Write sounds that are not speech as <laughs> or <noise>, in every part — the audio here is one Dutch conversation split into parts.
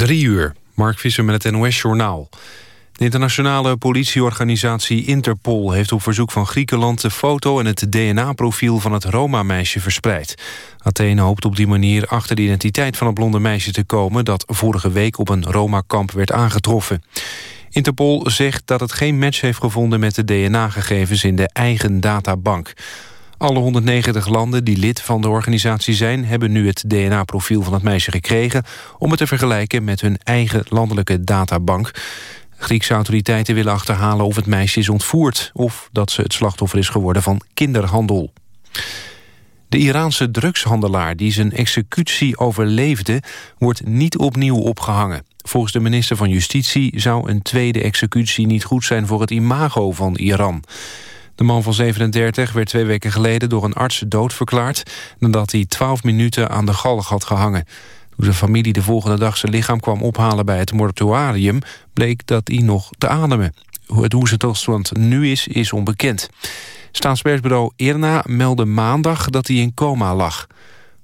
Drie uur, Mark Visser met het NOS-journaal. De internationale politieorganisatie Interpol heeft op verzoek van Griekenland... de foto en het DNA-profiel van het Roma-meisje verspreid. Athene hoopt op die manier achter de identiteit van het blonde meisje te komen... dat vorige week op een Roma-kamp werd aangetroffen. Interpol zegt dat het geen match heeft gevonden met de DNA-gegevens in de eigen databank. Alle 190 landen die lid van de organisatie zijn... hebben nu het DNA-profiel van het meisje gekregen... om het te vergelijken met hun eigen landelijke databank. Griekse autoriteiten willen achterhalen of het meisje is ontvoerd... of dat ze het slachtoffer is geworden van kinderhandel. De Iraanse drugshandelaar die zijn executie overleefde... wordt niet opnieuw opgehangen. Volgens de minister van Justitie zou een tweede executie niet goed zijn... voor het imago van Iran. De man van 37 werd twee weken geleden door een arts doodverklaard... nadat hij 12 minuten aan de galg had gehangen. Toen zijn familie de volgende dag zijn lichaam kwam ophalen bij het mortuarium... bleek dat hij nog te ademen. Hoe zijn toestand nu is, is onbekend. Staatspersbureau Irna meldde maandag dat hij in coma lag.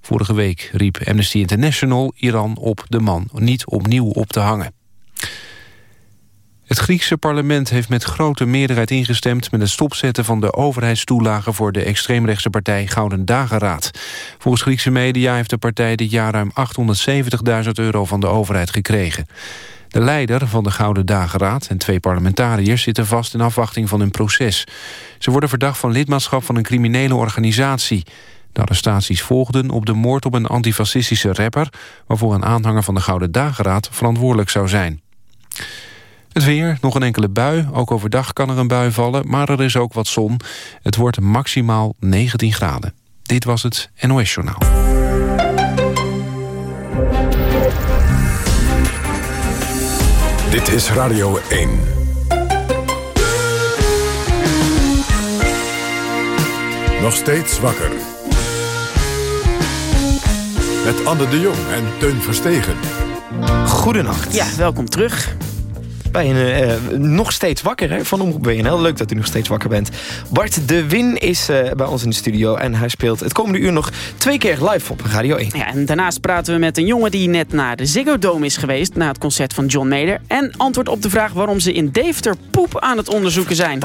Vorige week riep Amnesty International Iran op de man niet opnieuw op te hangen. Het Griekse parlement heeft met grote meerderheid ingestemd... met het stopzetten van de overheidstoelagen... voor de extreemrechtse partij Gouden Dageraad. Volgens Griekse media heeft de partij dit jaar ruim 870.000 euro van de overheid gekregen. De leider van de Gouden Dageraad en twee parlementariërs... zitten vast in afwachting van hun proces. Ze worden verdacht van lidmaatschap van een criminele organisatie. De arrestaties volgden op de moord op een antifascistische rapper... waarvoor een aanhanger van de Gouden Dageraad verantwoordelijk zou zijn. Het weer, nog een enkele bui. Ook overdag kan er een bui vallen, maar er is ook wat zon. Het wordt maximaal 19 graden. Dit was het NOS Journaal. Dit is Radio 1. Nog steeds wakker. Met Anne de Jong en Teun Verstegen. Goedenacht. Ja, welkom terug bij een, uh, nog steeds wakker hè, van Omroep WNL. Leuk dat u nog steeds wakker bent. Bart de Win is uh, bij ons in de studio en hij speelt het komende uur nog twee keer live op Radio 1. Ja, en daarnaast praten we met een jongen die net naar de Ziggo Dome is geweest... na het concert van John Mayer. En antwoord op de vraag waarom ze in Deventer poep aan het onderzoeken zijn.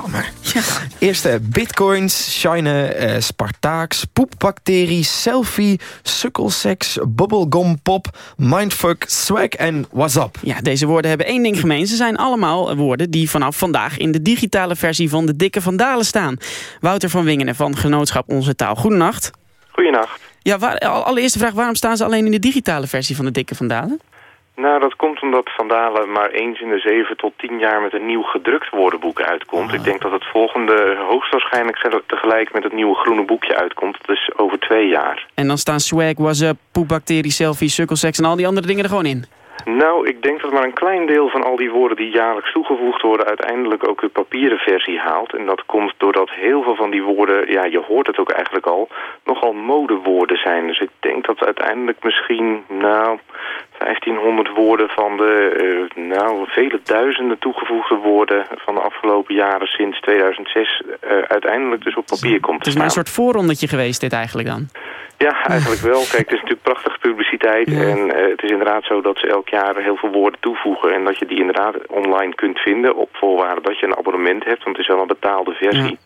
Ja. Eerste bitcoins, shine, uh, Spartaaks, poepbacterie, selfie, sukkelsex, bubblegum pop, mindfuck, swag en WhatsApp. Ja, deze woorden hebben één ding gemeen. Ze zijn allemaal woorden die vanaf vandaag in de digitale versie van de Dikke Vandalen staan. Wouter van Wingenen van Genootschap Onze Taal. Goedenacht. Goedenacht. Ja, waar, allereerste vraag, waarom staan ze alleen in de digitale versie van de Dikke Vandalen? Nou, dat komt omdat Vandalen maar eens in de zeven tot tien jaar met een nieuw gedrukt woordenboek uitkomt. Ah. Ik denk dat het volgende hoogstwaarschijnlijk tegelijk met het nieuwe groene boekje uitkomt. Dus over twee jaar. En dan staan swag, WhatsApp, poepbacterie, selfie, sukkelsex en al die andere dingen er gewoon in? Nou, ik denk dat maar een klein deel van al die woorden die jaarlijks toegevoegd worden... uiteindelijk ook de papieren versie haalt. En dat komt doordat heel veel van die woorden, ja, je hoort het ook eigenlijk al... nogal modewoorden zijn. Dus ik denk dat uiteindelijk misschien, nou, 1500 woorden van de, uh, nou, vele duizenden toegevoegde woorden van de afgelopen jaren sinds 2006 uh, eh, uiteindelijk dus op papier komt Het is maar een soort voorrondetje geweest dit eigenlijk dan? Ja, eigenlijk wel. Kijk, het is natuurlijk prachtige publiciteit en uh, het is inderdaad zo dat ze elk jaar heel veel woorden toevoegen en dat je die inderdaad online kunt vinden op voorwaarde dat je een abonnement hebt, want het is wel een betaalde versie.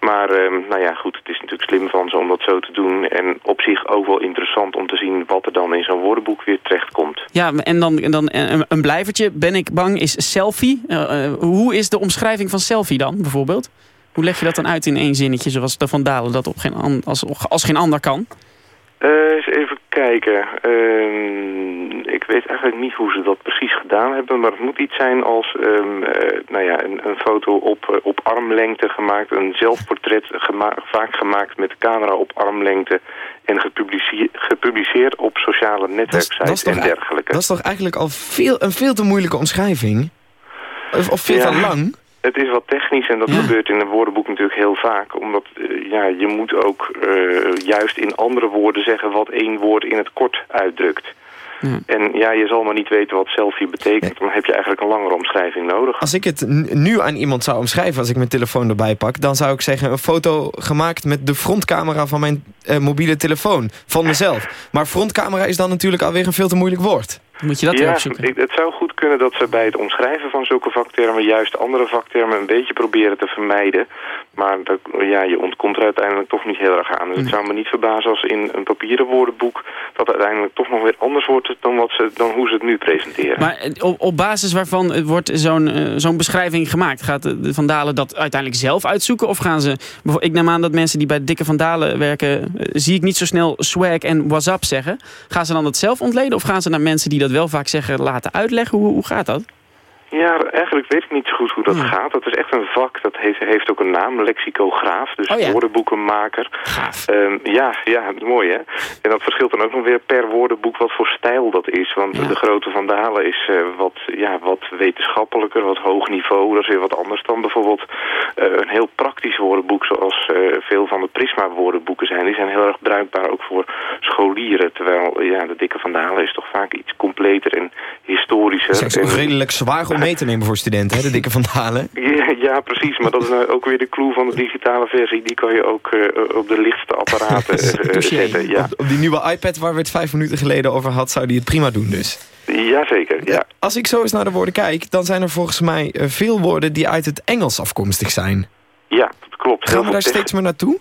Maar, uh, nou ja, goed, het is natuurlijk slim van ze om dat zo te doen en op zich ook wel interessant om te zien wat er dan in zo'n woordenboek weer terechtkomt. Ja, en dan, dan een blijvertje, ben ik bang, is selfie. Uh, hoe is de omschrijving van selfie dan, bijvoorbeeld? Hoe leg je dat dan uit in één zinnetje, zoals de Van Dalen dat op geen, als, als geen ander kan? Uh, eens even kijken. Uh, weet eigenlijk niet hoe ze dat precies gedaan hebben, maar het moet iets zijn als um, uh, nou ja, een, een, foto op, op armlengte gemaakt, een zelfportret gema vaak gemaakt met de camera op armlengte en gepubliceerd, gepubliceerd op sociale netwerksites en dergelijke. Dat is toch eigenlijk al veel, een veel te moeilijke omschrijving? Of, of veel te lang? Het is wat technisch en dat gebeurt in een woordenboek natuurlijk heel vaak. Omdat uh, ja, je moet ook uh, juist in andere woorden zeggen wat één woord in het kort uitdrukt. Ja. En ja, je zal maar niet weten wat selfie betekent. Dan heb je eigenlijk een langere omschrijving nodig. Als ik het nu aan iemand zou omschrijven als ik mijn telefoon erbij pak... dan zou ik zeggen een foto gemaakt met de frontcamera van mijn uh, mobiele telefoon. Van mezelf. <laughs> Maar frontcamera is dan natuurlijk alweer een veel te moeilijk woord. Moet je dat ja, opzoeken? het zou goed kunnen dat ze bij het omschrijven van zulke vaktermen... juist andere vaktermen een beetje proberen te vermijden. Maar dat, ja, je ontkomt er uiteindelijk toch niet heel erg aan. Dus het zou me niet verbazen als in een papieren woordenboek... dat uiteindelijk toch nog weer anders wordt dan, wat ze, dan hoe ze het nu presenteren. Maar eh, op, op basis waarvan wordt zo'n uh, zo'n beschrijving gemaakt? Gaat de Van Dalen dat uiteindelijk zelf uitzoeken? Of gaan ze... Ik neem aan dat mensen die bij Dikke Van Dalen werken... Uh, zie ik niet zo snel swag en WhatsApp zeggen. Gaan ze dan dat zelf ontleden? Of gaan ze naar mensen die dat wel vaak zeggen laten uitleggen? Hoe, hoe gaat dat? Ja, eigenlijk weet ik niet zo goed hoe dat gaat. Dat is echt een vak, dat heeft, heeft ook een naam, lexicograaf, dus oh, ja. woordenboekenmaker. Gaaf. Um, ja, ja, mooi hè. En dat verschilt dan ook nog weer per woordenboek wat voor stijl dat is. Want Ja. de grote Van Dalen is uh, wat, ja, wat wetenschappelijker, wat hoog niveau. Dat is weer wat anders dan bijvoorbeeld uh, een heel praktisch woordenboek zoals uh, veel van de Prisma woordenboeken zijn. Die zijn heel erg bruikbaar ook voor scholieren. Terwijl ja, de dikke Van Dalen is toch vaak iets completer en historischer. Het is ook redelijk zwaar om mee te nemen voor studenten, hè, de dikke Van Dalen. <laughs> ja, ja, precies. Maar dat is nou ook weer de clue van de digitale versie. Die kan je ook eh, op de lichtste apparaten <laughs> eh, zetten. Ja. Op, op die nieuwe iPad waar we het vijf minuten geleden over had, zou die het prima doen dus. Jazeker, ja. Als ik zo eens naar de woorden kijk, dan zijn er volgens mij eh, veel woorden die uit het Engels afkomstig zijn. Ja, dat klopt. Gaan we daar steeds meer naartoe?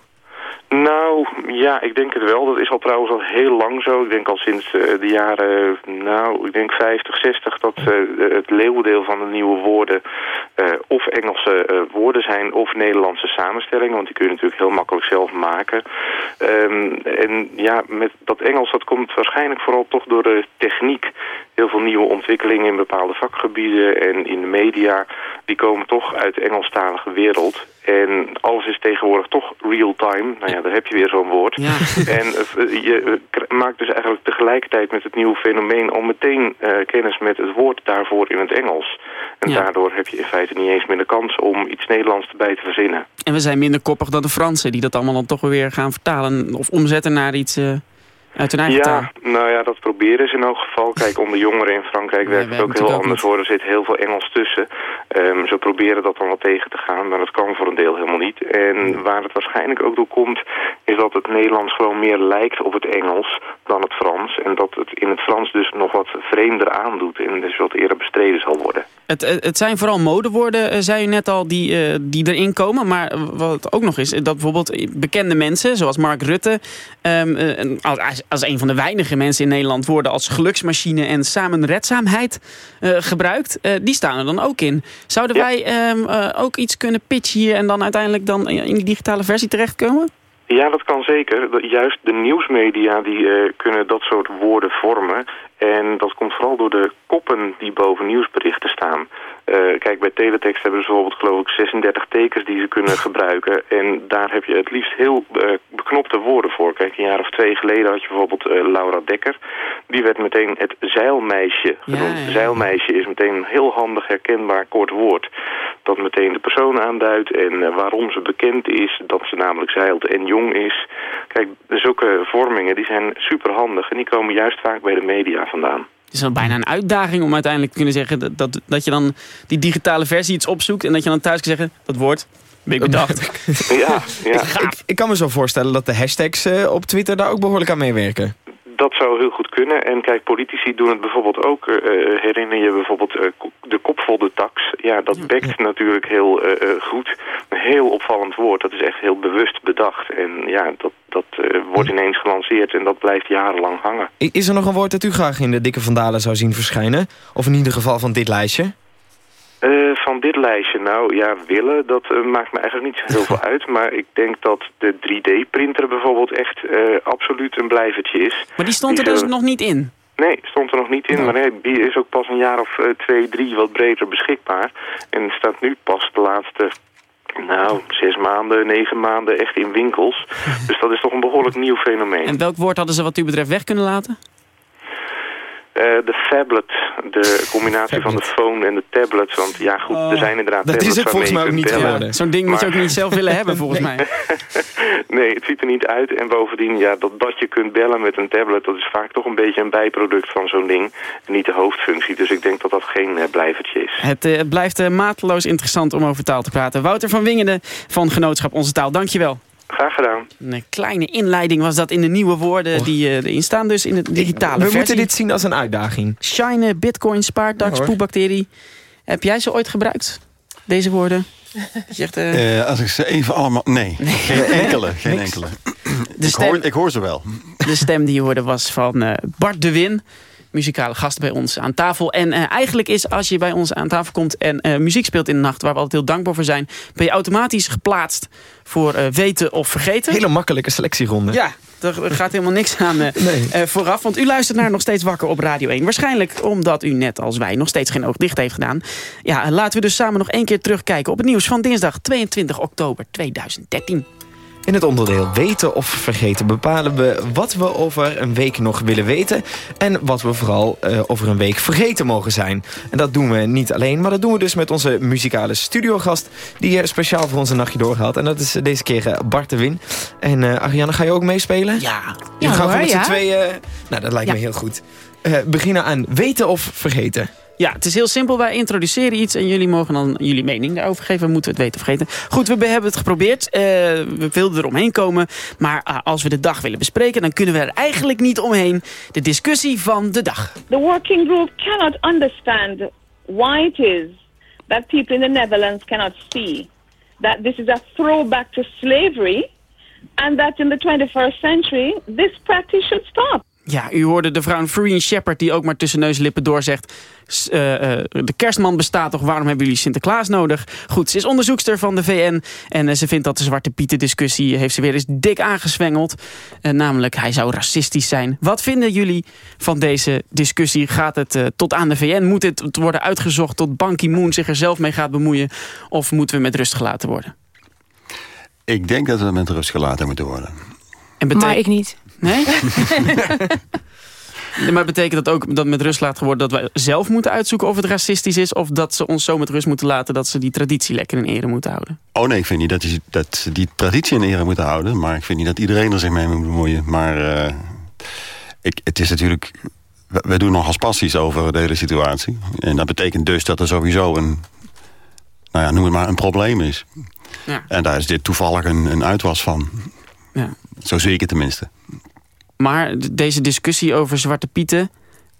Nou, ja, ik denk het wel. Dat is al trouwens al heel lang zo. Ik denk al sinds eh, de jaren, nou, ik denk 50, 60... dat eh, het leeuwendeel van de nieuwe woorden eh, of Engelse woorden zijn... of Nederlandse samenstellingen, want die kun je natuurlijk heel makkelijk zelf maken. Ehm, en ja, met dat Engels, dat komt waarschijnlijk vooral toch door de techniek. Heel veel nieuwe ontwikkelingen in bepaalde vakgebieden en in de media... die komen toch uit de Engelstalige wereld... En alles is tegenwoordig toch real-time. Nou ja, daar heb je weer zo'n woord. Ja. <laughs> En uh, je k- maakt dus eigenlijk tegelijkertijd met het nieuwe fenomeen... al meteen uh, kennis met het woord daarvoor in het Engels. En Ja. daardoor heb je in feite niet eens meer de kans om iets Nederlands erbij te verzinnen. En we zijn minder koppig dan de Fransen... die dat allemaal dan toch weer gaan vertalen... of omzetten naar iets eh, uit hun eigen taal. Ja, nou ja, dat proberen ze in elk geval. Kijk, onder jongeren in Frankrijk werkt het ook heel ook anders hoor. Er zit heel veel Engels tussen. Ehm, ze proberen dat dan wel tegen te gaan, maar dat kan voor een deel helemaal niet. En waar het waarschijnlijk ook door komt, is dat het Nederlands gewoon meer lijkt op het Engels dan het Frans. En dat het in het Frans dus nog wat vreemder aandoet en dus wat eerder bestreden zal worden. Het, het zijn vooral modewoorden, eh, zei u net al, die, eh, die erin komen. Maar wat ook nog is, dat bijvoorbeeld bekende mensen, zoals Mark Rutte... ehm, eh, als, een van de weinige mensen in Nederland woorden als geluksmachine en samenredzaamheid eh, gebruikt. eh, die staan er dan ook in. Zouden Ja. wij ehm, eh, ook iets kunnen pitchen hier en dan uiteindelijk dan in die digitale versie terechtkomen? Ja, dat kan zeker. Juist de nieuwsmedia die kunnen dat soort woorden vormen. En dat komt vooral door de koppen die boven nieuwsberichten staan. Eh, kijk, bij teletext hebben ze bijvoorbeeld geloof ik 36 tekens die ze kunnen gebruiken. En daar heb je het liefst heel eh, beknopte woorden voor. Kijk, een jaar of twee geleden had je bijvoorbeeld eh, Laura Dekker. Die werd meteen het zeilmeisje genoemd. Ja, ja. Zeilmeisje is meteen een heel handig herkenbaar kort woord. Dat meteen de persoon aanduidt en waarom ze bekend is. Dat ze namelijk zeilt en jong is. Kijk, zulke vormingen die zijn super handig. En die komen juist vaak bij de media vandaan. Het is dan bijna een uitdaging om uiteindelijk te kunnen zeggen... dat, dat, dat je dan die digitale versie iets opzoekt... en dat je dan thuis kan zeggen, dat woord, ben ik bedacht. Ja, ja. <laughs> Ik, ik kan me zo voorstellen dat de hashtags eh, op Twitter daar ook behoorlijk aan meewerken. Dat zou heel goed kunnen. En kijk, politici doen het bijvoorbeeld ook. eh, eh, herinner je bijvoorbeeld eh, de kopvodde tax? Ja, dat bekt natuurlijk heel goed. Een heel opvallend woord. Dat is echt heel bewust bedacht. En ja, dat, dat wordt ineens gelanceerd en dat blijft jarenlang hangen. Is er nog een woord dat u graag in de dikke Vandalen zou zien verschijnen? Of in ieder geval van dit lijstje? Eh, van dit lijstje, nou ja, willen, dat eh, maakt me eigenlijk niet zo heel veel uit. Maar ik denk dat de 3D-printer bijvoorbeeld echt eh, absoluut een blijvertje is. Maar die stond er dus nog niet in. Nee, stond er nog niet in. Maar nee, die is ook pas een jaar of twee, drie wat breder beschikbaar. En staat nu pas de laatste, nou, zes maanden, negen maanden echt in winkels. <laughs> Dus dat is toch een behoorlijk nieuw fenomeen. En welk woord hadden ze wat u betreft weg kunnen laten? Eh, de phablet, de combinatie van de phone en de tablet. Want ja goed, er zijn inderdaad Dat is tablets het volgens mij ook niet geworden. Zo'n ding moet je ook niet zelf willen hebben, volgens <laughs> mij. <laughs> Nee, het ziet er niet uit. En bovendien, ja, dat, dat je kunt bellen met een tablet... dat is vaak toch een beetje een bijproduct van zo'n ding. En niet de hoofdfunctie. Dus ik denk dat dat geen eh, blijvertje is. Het eh, blijft eh, mateloos interessant om over taal te praten. Wouter van Wingeden van Genootschap Onze Taal, dankjewel. Graag gedaan. Een kleine inleiding was dat in de nieuwe woorden die uh, erin staan. Dus in de digitale We versie. moeten dit zien als een uitdaging. Shine, bitcoin, spaartax, Ja. Heb jij ze ooit gebruikt? Deze woorden? Je <laughs> Zegt, eh, Eh, als ik ze even allemaal... Nee, geen <laughs> enkele. Geen Niks. enkele. de, Ik hoor, ik hoor ze wel. de stem die je hoorde was van eh, Bart de Win. Muzikale gast bij ons aan tafel. En eh, eigenlijk is als je bij ons aan tafel komt en eh, muziek speelt in de nacht... waar we altijd heel dankbaar voor zijn... ben je automatisch geplaatst voor eh, weten of vergeten. Hele makkelijke selectieronde. Ja, er gaat helemaal niks aan Nee. vooraf. Want u luistert naar Nog Steeds Wakker op Radio 1. Waarschijnlijk omdat u net als wij nog steeds geen oog dicht heeft gedaan. Ja, laten we dus samen nog één keer terugkijken op het nieuws van dinsdag 22 oktober 2013. In het onderdeel weten of vergeten bepalen we wat we over een week nog willen weten... en wat we vooral eh, over een week vergeten mogen zijn. En dat doen we niet alleen, maar dat doen we dus met onze muzikale studiogast... die eh, speciaal voor ons een nachtje doorgaat. En dat is eh, deze keer Bart de Win. En eh Ariane, ga je ook meespelen? Ja, Jullie gaan hoor, voor met z'n ja. tweeën... Nou, dat lijkt me Ja. heel goed. Eh, beginnen aan weten of vergeten. Ja, het is heel simpel. Wij introduceren iets en jullie mogen dan jullie mening daarover geven. Moeten het weten vergeten. Goed, we hebben het geprobeerd. Eh, we wilden er omheen komen. Maar ah, als we de dag willen bespreken, dan kunnen we er eigenlijk niet omheen. De discussie van de dag. The working group cannot understand why it is that people in the Netherlands cannot see that this is a throwback to slavery and that in the 21st century this practice should stop. Ja, u hoorde de vrouw Free Shepherd die ook maar tussen neus en lippen doorzegt... Eh, eh, de kerstman bestaat toch, waarom hebben jullie Sinterklaas nodig? Goed, ze is onderzoekster van de VN en eh, ze vindt dat de Zwarte Pieten discussie... heeft ze weer eens dik aangezwengeld. Namelijk, hij zou racistisch zijn. Wat vinden jullie van deze discussie? Gaat het tot aan de VN? Moet dit worden uitgezocht tot Ban Ki-moon zich er zelf mee gaat bemoeien? Of moeten we met rust gelaten worden? Ik denk dat we met rust gelaten moeten worden. En Maar ik niet. Nee? <laughs> Nee, maar betekent dat ook dat met rust laten worden... dat wij zelf moeten uitzoeken of het racistisch is... of dat ze ons zo met rust moeten laten... dat ze die traditie lekker in ere moeten houden? Oh nee, ik vind niet dat, die- dat ze die traditie in ere moeten houden. Maar ik vind niet dat iedereen er zich mee moet bemoeien. Maar eh, ik, het is natuurlijk... we- We doen nogal passies over de hele situatie. En dat betekent dus dat er sowieso een... Nou ja, noem het maar een probleem is. Ja. En daar is dit toevallig een, een uitwas van. Ja. Zo zie ik het tenminste. Maar deze discussie over Zwarte Pieten...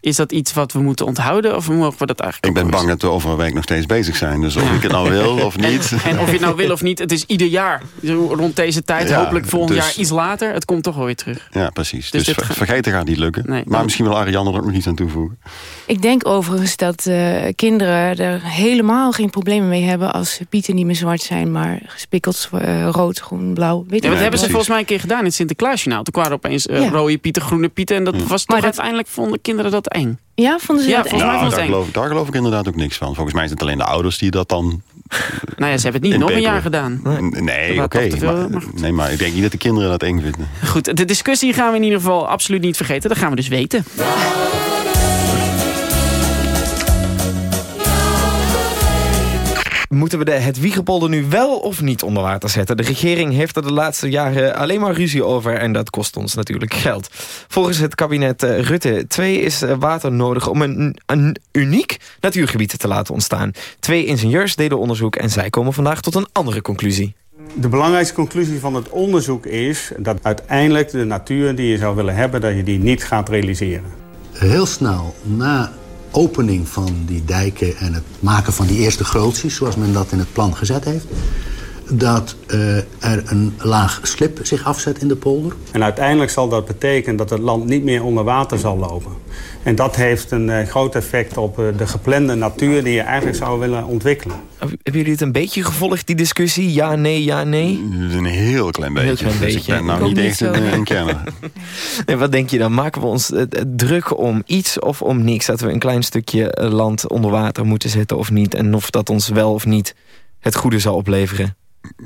is dat iets wat we moeten onthouden? Of mogen we dat eigenlijk Ik ben bang dat we over een week nog steeds bezig zijn. Dus of ik het nou wil <laughs> of niet... En of je het nou wil of niet, het is ieder jaar. Rond deze tijd, Ja, hopelijk volgend dus- jaar iets later. Het komt toch wel weer terug. Ja, precies. Dus Dus, dit ver- ga- vergeten gaat niet lukken. Nee, maar misschien wil Ariane er ook nog iets aan toevoegen. Ik denk overigens dat eh, kinderen er helemaal geen problemen mee hebben... als pieten niet meer zwart zijn, maar gespikkeld eh, rood, groen, blauw. Weet Ja, dat wat? hebben ze volgens mij een keer gedaan in het Sinterklaasjournaal. Toen kwamen er opeens eh, Ja. rode pieten, groene pieten. En dat was toch Maar dat- uiteindelijk vonden kinderen dat eng. Ja, vonden ze Ja, dat volgens mij echt? vond daar, eng. geloof, daar geloof ik inderdaad ook niks van. Volgens mij zijn het alleen de ouders die dat dan... Nou ja, ze hebben het niet nog een jaar gedaan. Nee, oké. maar, maar nee, maar ik denk niet dat de kinderen dat eng vinden. Goed, de discussie gaan we in ieder geval absoluut niet vergeten. Dat gaan we dus weten. Moeten we de het Wiegepolder nu wel of niet onder water zetten? De regering heeft er de laatste jaren alleen maar ruzie over... en dat kost ons natuurlijk geld. Volgens het kabinet eh, Rutte 2 is eh, water nodig... om een, een uniek natuurgebied te laten ontstaan. Twee ingenieurs deden onderzoek en zij komen vandaag tot een andere conclusie. De belangrijkste conclusie van het onderzoek is dat uiteindelijk de natuur die je zou willen hebben, dat je die niet gaat realiseren. heel snel na opening van die dijken en het maken van die eerste grootsies... zoals men dat in het plan gezet heeft... dat eh, er een laag slip zich afzet in de polder. En uiteindelijk zal dat betekenen dat het land niet meer onder water zal lopen. En dat heeft een eh, groot effect op eh, de geplande natuur die je eigenlijk zou willen ontwikkelen. Hebben jullie het een beetje gevolgd, die discussie? Ja, nee, ja, nee? Een heel klein beetje. klein Dus beetje. ik ben nou niet echt een, een kenner. En wat denk je dan? Maken we ons druk om iets of om niks? Dat we een klein stukje land onder water moeten zetten of niet? En of dat ons wel of niet het goede zal opleveren?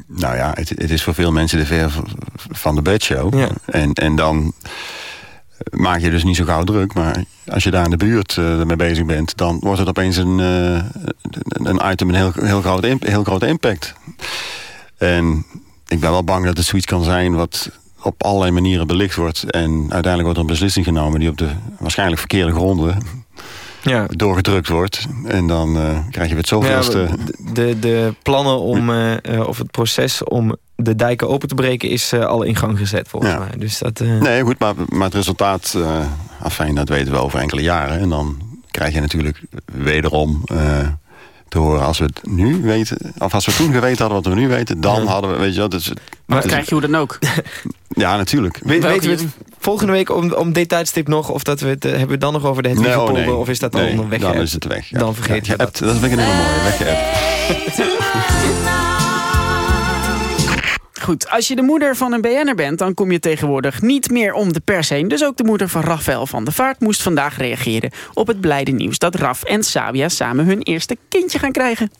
Nou ja, het, het is voor veel mensen de ver van de bedshow. Ja. En, en dan maak je dus niet zo gauw druk. Maar als je daar in de buurt eh, mee bezig bent... dan wordt het opeens een, eh, een item met een heel, heel, imp- heel grote impact. En ik ben wel bang dat het zoiets kan zijn... wat op allerlei manieren belicht wordt. En uiteindelijk wordt er een beslissing genomen... die op de waarschijnlijk verkeerde gronden Ja, doorgedrukt wordt. En dan eh, krijg je het Ja, zoveelste... de, de, de plannen om, eh, eh, of het proces om de dijken open te breken is al in gang gezet volgens Ja. mij. Dus dat, Nee, goed, maar, maar het resultaat, afijn, dat weten we over enkele jaren. En dan krijg je natuurlijk wederom te horen als we het nu weten... of als we toen geweten hadden wat we nu weten... dan hadden we, weet je wel... Dus, Maar dus- krijg je hoe dan ook. Ja, natuurlijk. We- weten we het volgende week om, om dit tijdstip nog? Of dat we het, eh, hebben we het dan nog over de Nee, Hedwigepolder? oh, nee. Of is dat Nee, al weg? Dan is het weg. ja. Dan vergeet je dat. Dat vind ik een hele mooie, weggeappt. Goed, als je de moeder van een BN'er bent... dan kom je tegenwoordig niet meer om de pers heen. Dus ook de moeder van Rafael van der Vaart moest vandaag reageren... op het blijde nieuws dat Raf en Sabia samen hun eerste kindje gaan krijgen.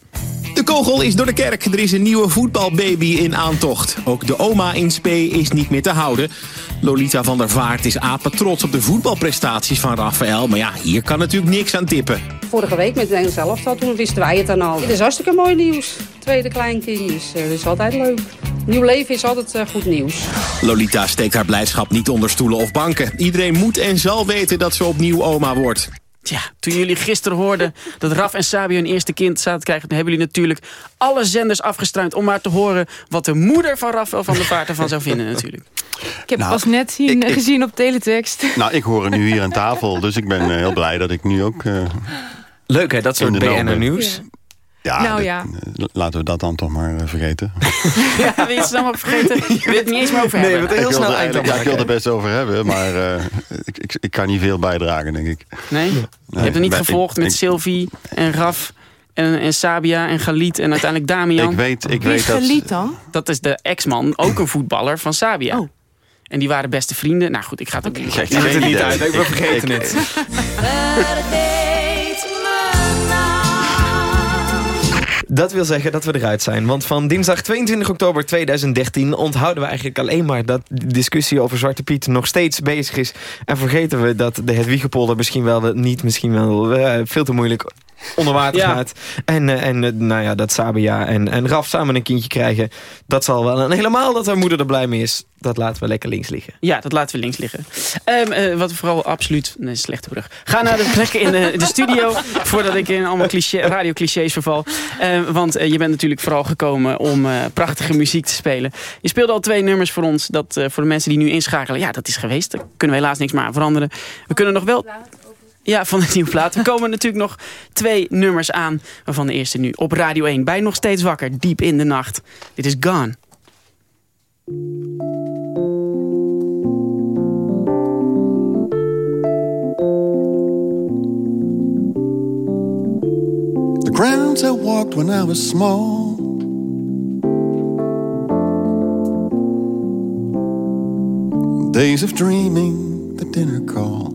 De kogel is door de kerk. Er is een nieuwe voetbalbaby in aantocht. Ook de oma in spe is niet meer te houden. Lolita van der Vaart is apen trots op de voetbalprestaties van Rafael. Maar ja, hier kan natuurlijk niks aan tippen. Vorige week met Nederlands elftal, toen wisten wij het dan al. Het is hartstikke mooi nieuws. Tweede kleinkind, dus eh, dat is altijd leuk. Nieuw leven is altijd eh, goed nieuws. Lolita steekt haar blijdschap niet onder stoelen of banken. Iedereen moet en zal weten dat ze opnieuw oma wordt. Tja, toen jullie gisteren hoorden dat Raf en Sabia hun eerste kind zaten te krijgen... dan hebben jullie natuurlijk alle zenders afgestruind... om maar te horen wat de moeder van Rafael van der Vaart ervan zou vinden natuurlijk. Ik heb Nou, pas net zien, ik- ik- gezien op teletext. Nou, ik hoor het nu hier aan tafel. Dus ik ben eh, heel blij dat ik nu ook... eh, Leuk hè, dat soort de. BNR-nieuws. ja, Nou dit- ja. eh, laten we dat dan toch maar eh, vergeten. <laughs> Ja, wil je het snel maar vergeten? <laughs> Je wil het niet eens meer over Nee, hebben. we heel ik snel wil eind eigenlijk- ja, ik wil maken. er best over hebben, maar eh, ik, ik, ik kan niet veel bijdragen, denk ik. Nee? Je hebt er niet maar gevolgd ik- met ik- Sylvie en Raf en, en Sabia en Galit en uiteindelijk Damian. Ik weet, ik Wie weet is dat... Dan? Dat is de ex-man, ook een voetballer van Sabia. Oh. En die waren beste vrienden. Nou goed, ik ga het ook niet het er geen niet idee. uit, ik ben vergeten ik- het. <laughs> Dat wil zeggen dat we eruit zijn. Want van dinsdag 22 oktober 2013 onthouden we eigenlijk alleen maar dat de discussie over Zwarte Piet nog steeds bezig is. En vergeten we dat de Hedwiegepolder misschien wel niet, misschien wel eh, veel te moeilijk onder water Ja. gaat. En, eh, en eh, nou ja, dat Sabia en, en Raf samen een kindje krijgen. Dat zal wel. En helemaal dat haar moeder er blij mee is. Dat laten we lekker links liggen. Ja, dat laten we links liggen. Ehm, eh, wat vooral absoluut... Nee, slechte brug. Ga naar de plekken in de, de studio... voordat ik in allemaal cliché, radioclichés verval. Ehm, want je bent natuurlijk vooral gekomen om prachtige muziek te spelen. Je speelde al twee nummers voor ons. Dat voor de mensen die nu inschakelen... Ja, dat is geweest. Daar kunnen we helaas niks meer aan veranderen. We kunnen nog wel... Ja, van de nieuwe plaat. Er komen natuurlijk nog twee nummers aan. Waarvan de eerste nu op Radio 1. Bij Nog Steeds Wakker. Diep in de nacht. Dit is Gone. The grounds I walked when I was small. Days of dreaming, the dinner call.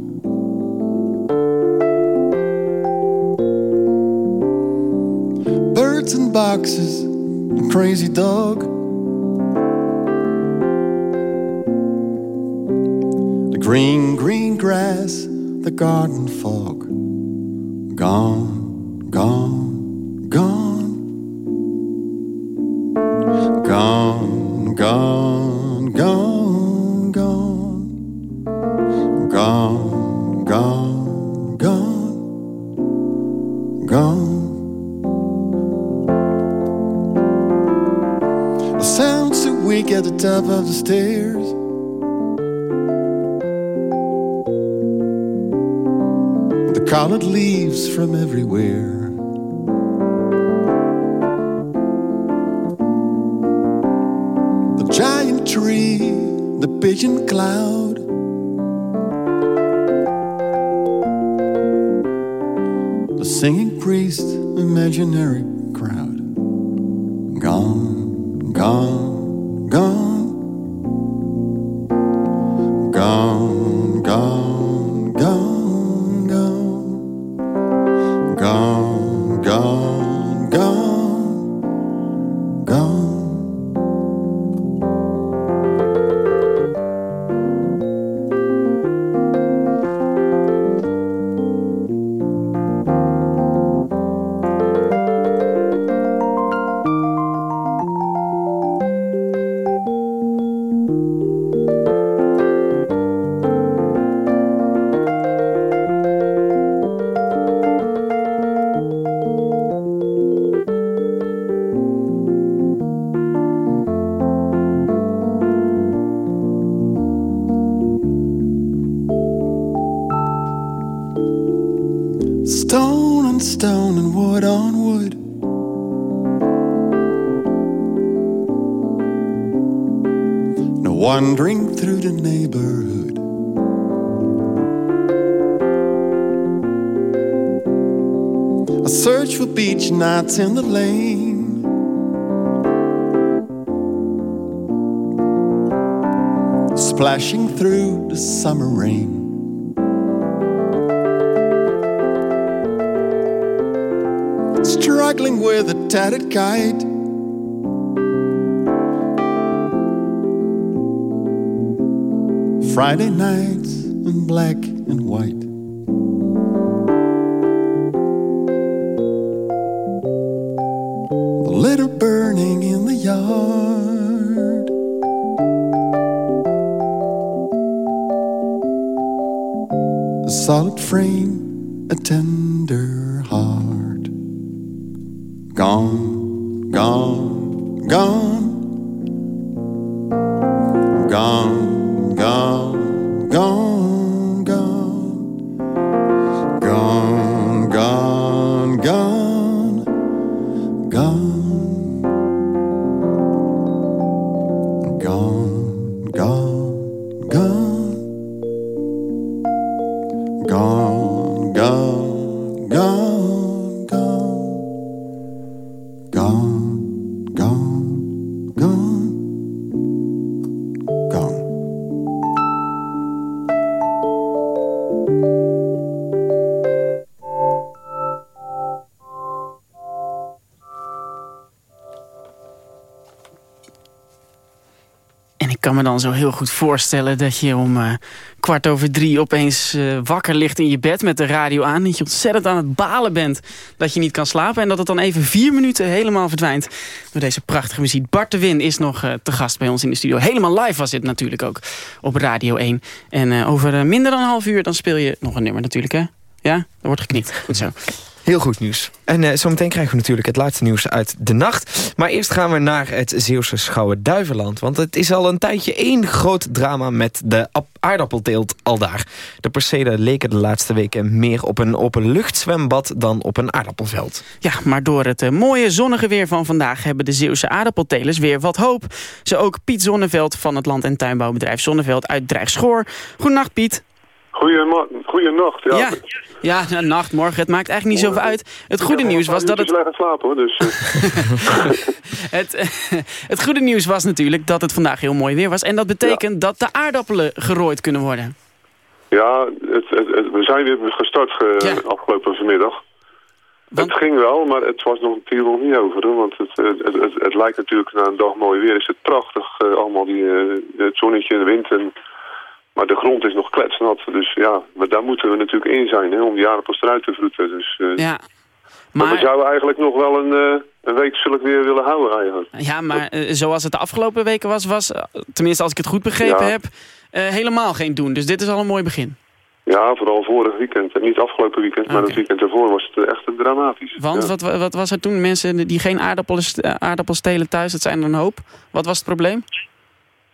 And boxes, a crazy dog. The green, green grass, the garden fog. Gone, gone, from everywhere. The giant tree, the pigeon cloud. The singing priest, imaginary crowd. Gone, gone, Friday nights in black and white. The litter burning in the yard. A solid frame, a tender dan zo heel goed voorstellen dat je om eh, kwart over drie opeens eh, wakker ligt in je bed met de radio aan. Dat je ontzettend aan het balen bent dat je niet kan slapen. En dat het dan even vier minuten helemaal verdwijnt door deze prachtige muziek. Bart de Win is nog eh, te gast bij ons in de studio. Helemaal live was dit natuurlijk ook op Radio 1. En over minder dan een half uur dan speel je nog een nummer natuurlijk hè? Ja, er wordt geknikt. Goed zo. Heel goed nieuws. En uh, zometeen krijgen we natuurlijk het laatste nieuws uit de nacht. Maar eerst gaan we naar het Zeeuwse Schouwen-Duiveland. Want het is al een tijdje één groot drama met de aardappelteelt al daar. De percelen leken de laatste weken meer op een openluchtzwembad dan op een aardappelveld. Ja, maar door het uh, mooie zonnige weer van vandaag... hebben de Zeeuwse aardappeltelers weer wat hoop. Zo ook Piet Zonneveld van het land- en tuinbouwbedrijf Zonneveld uit Drijfschoor. Goedenacht Piet. Goedenacht, ja. Ja, ja nou, nacht, morgen, het maakt eigenlijk niet zoveel uit. Het goede nieuws was dat het... Ik slapen hoor, dus... <laughs> het, het goede nieuws was natuurlijk dat het vandaag heel mooi weer was. En dat betekent dat de aardappelen gerooid kunnen worden. Ja, het, we zijn weer gestart ge- afgelopen vanmiddag. Het ging wel, maar het was nog, viel nog niet over. Hoor, want het, het, het, lijkt natuurlijk na een dag mooi weer. Is het prachtig, eh, allemaal die, eh, het zonnetje en de wind. En, maar de grond is nog kletsnat. Dus ja, maar daar moeten we natuurlijk in zijn hè, om die aardappels eruit te vroeten. Dus, eh, Ja. maar... we zouden eigenlijk nog wel een, eh, een week zulk weer willen houden eigenlijk. ja, maar eh, zoals het de afgelopen weken was, was, tenminste als ik het goed begrepen Ja. heb, helemaal geen doen. Dus dit is al een mooi begin. Ja, vooral vorig weekend. En niet afgelopen weekend, maar het weekend ervoor was het echt dramatisch. Want Ja. wat, wat was er toen? Mensen die geen aardappels, aardappels stelen thuis, dat zijn er een hoop. Wat was het probleem?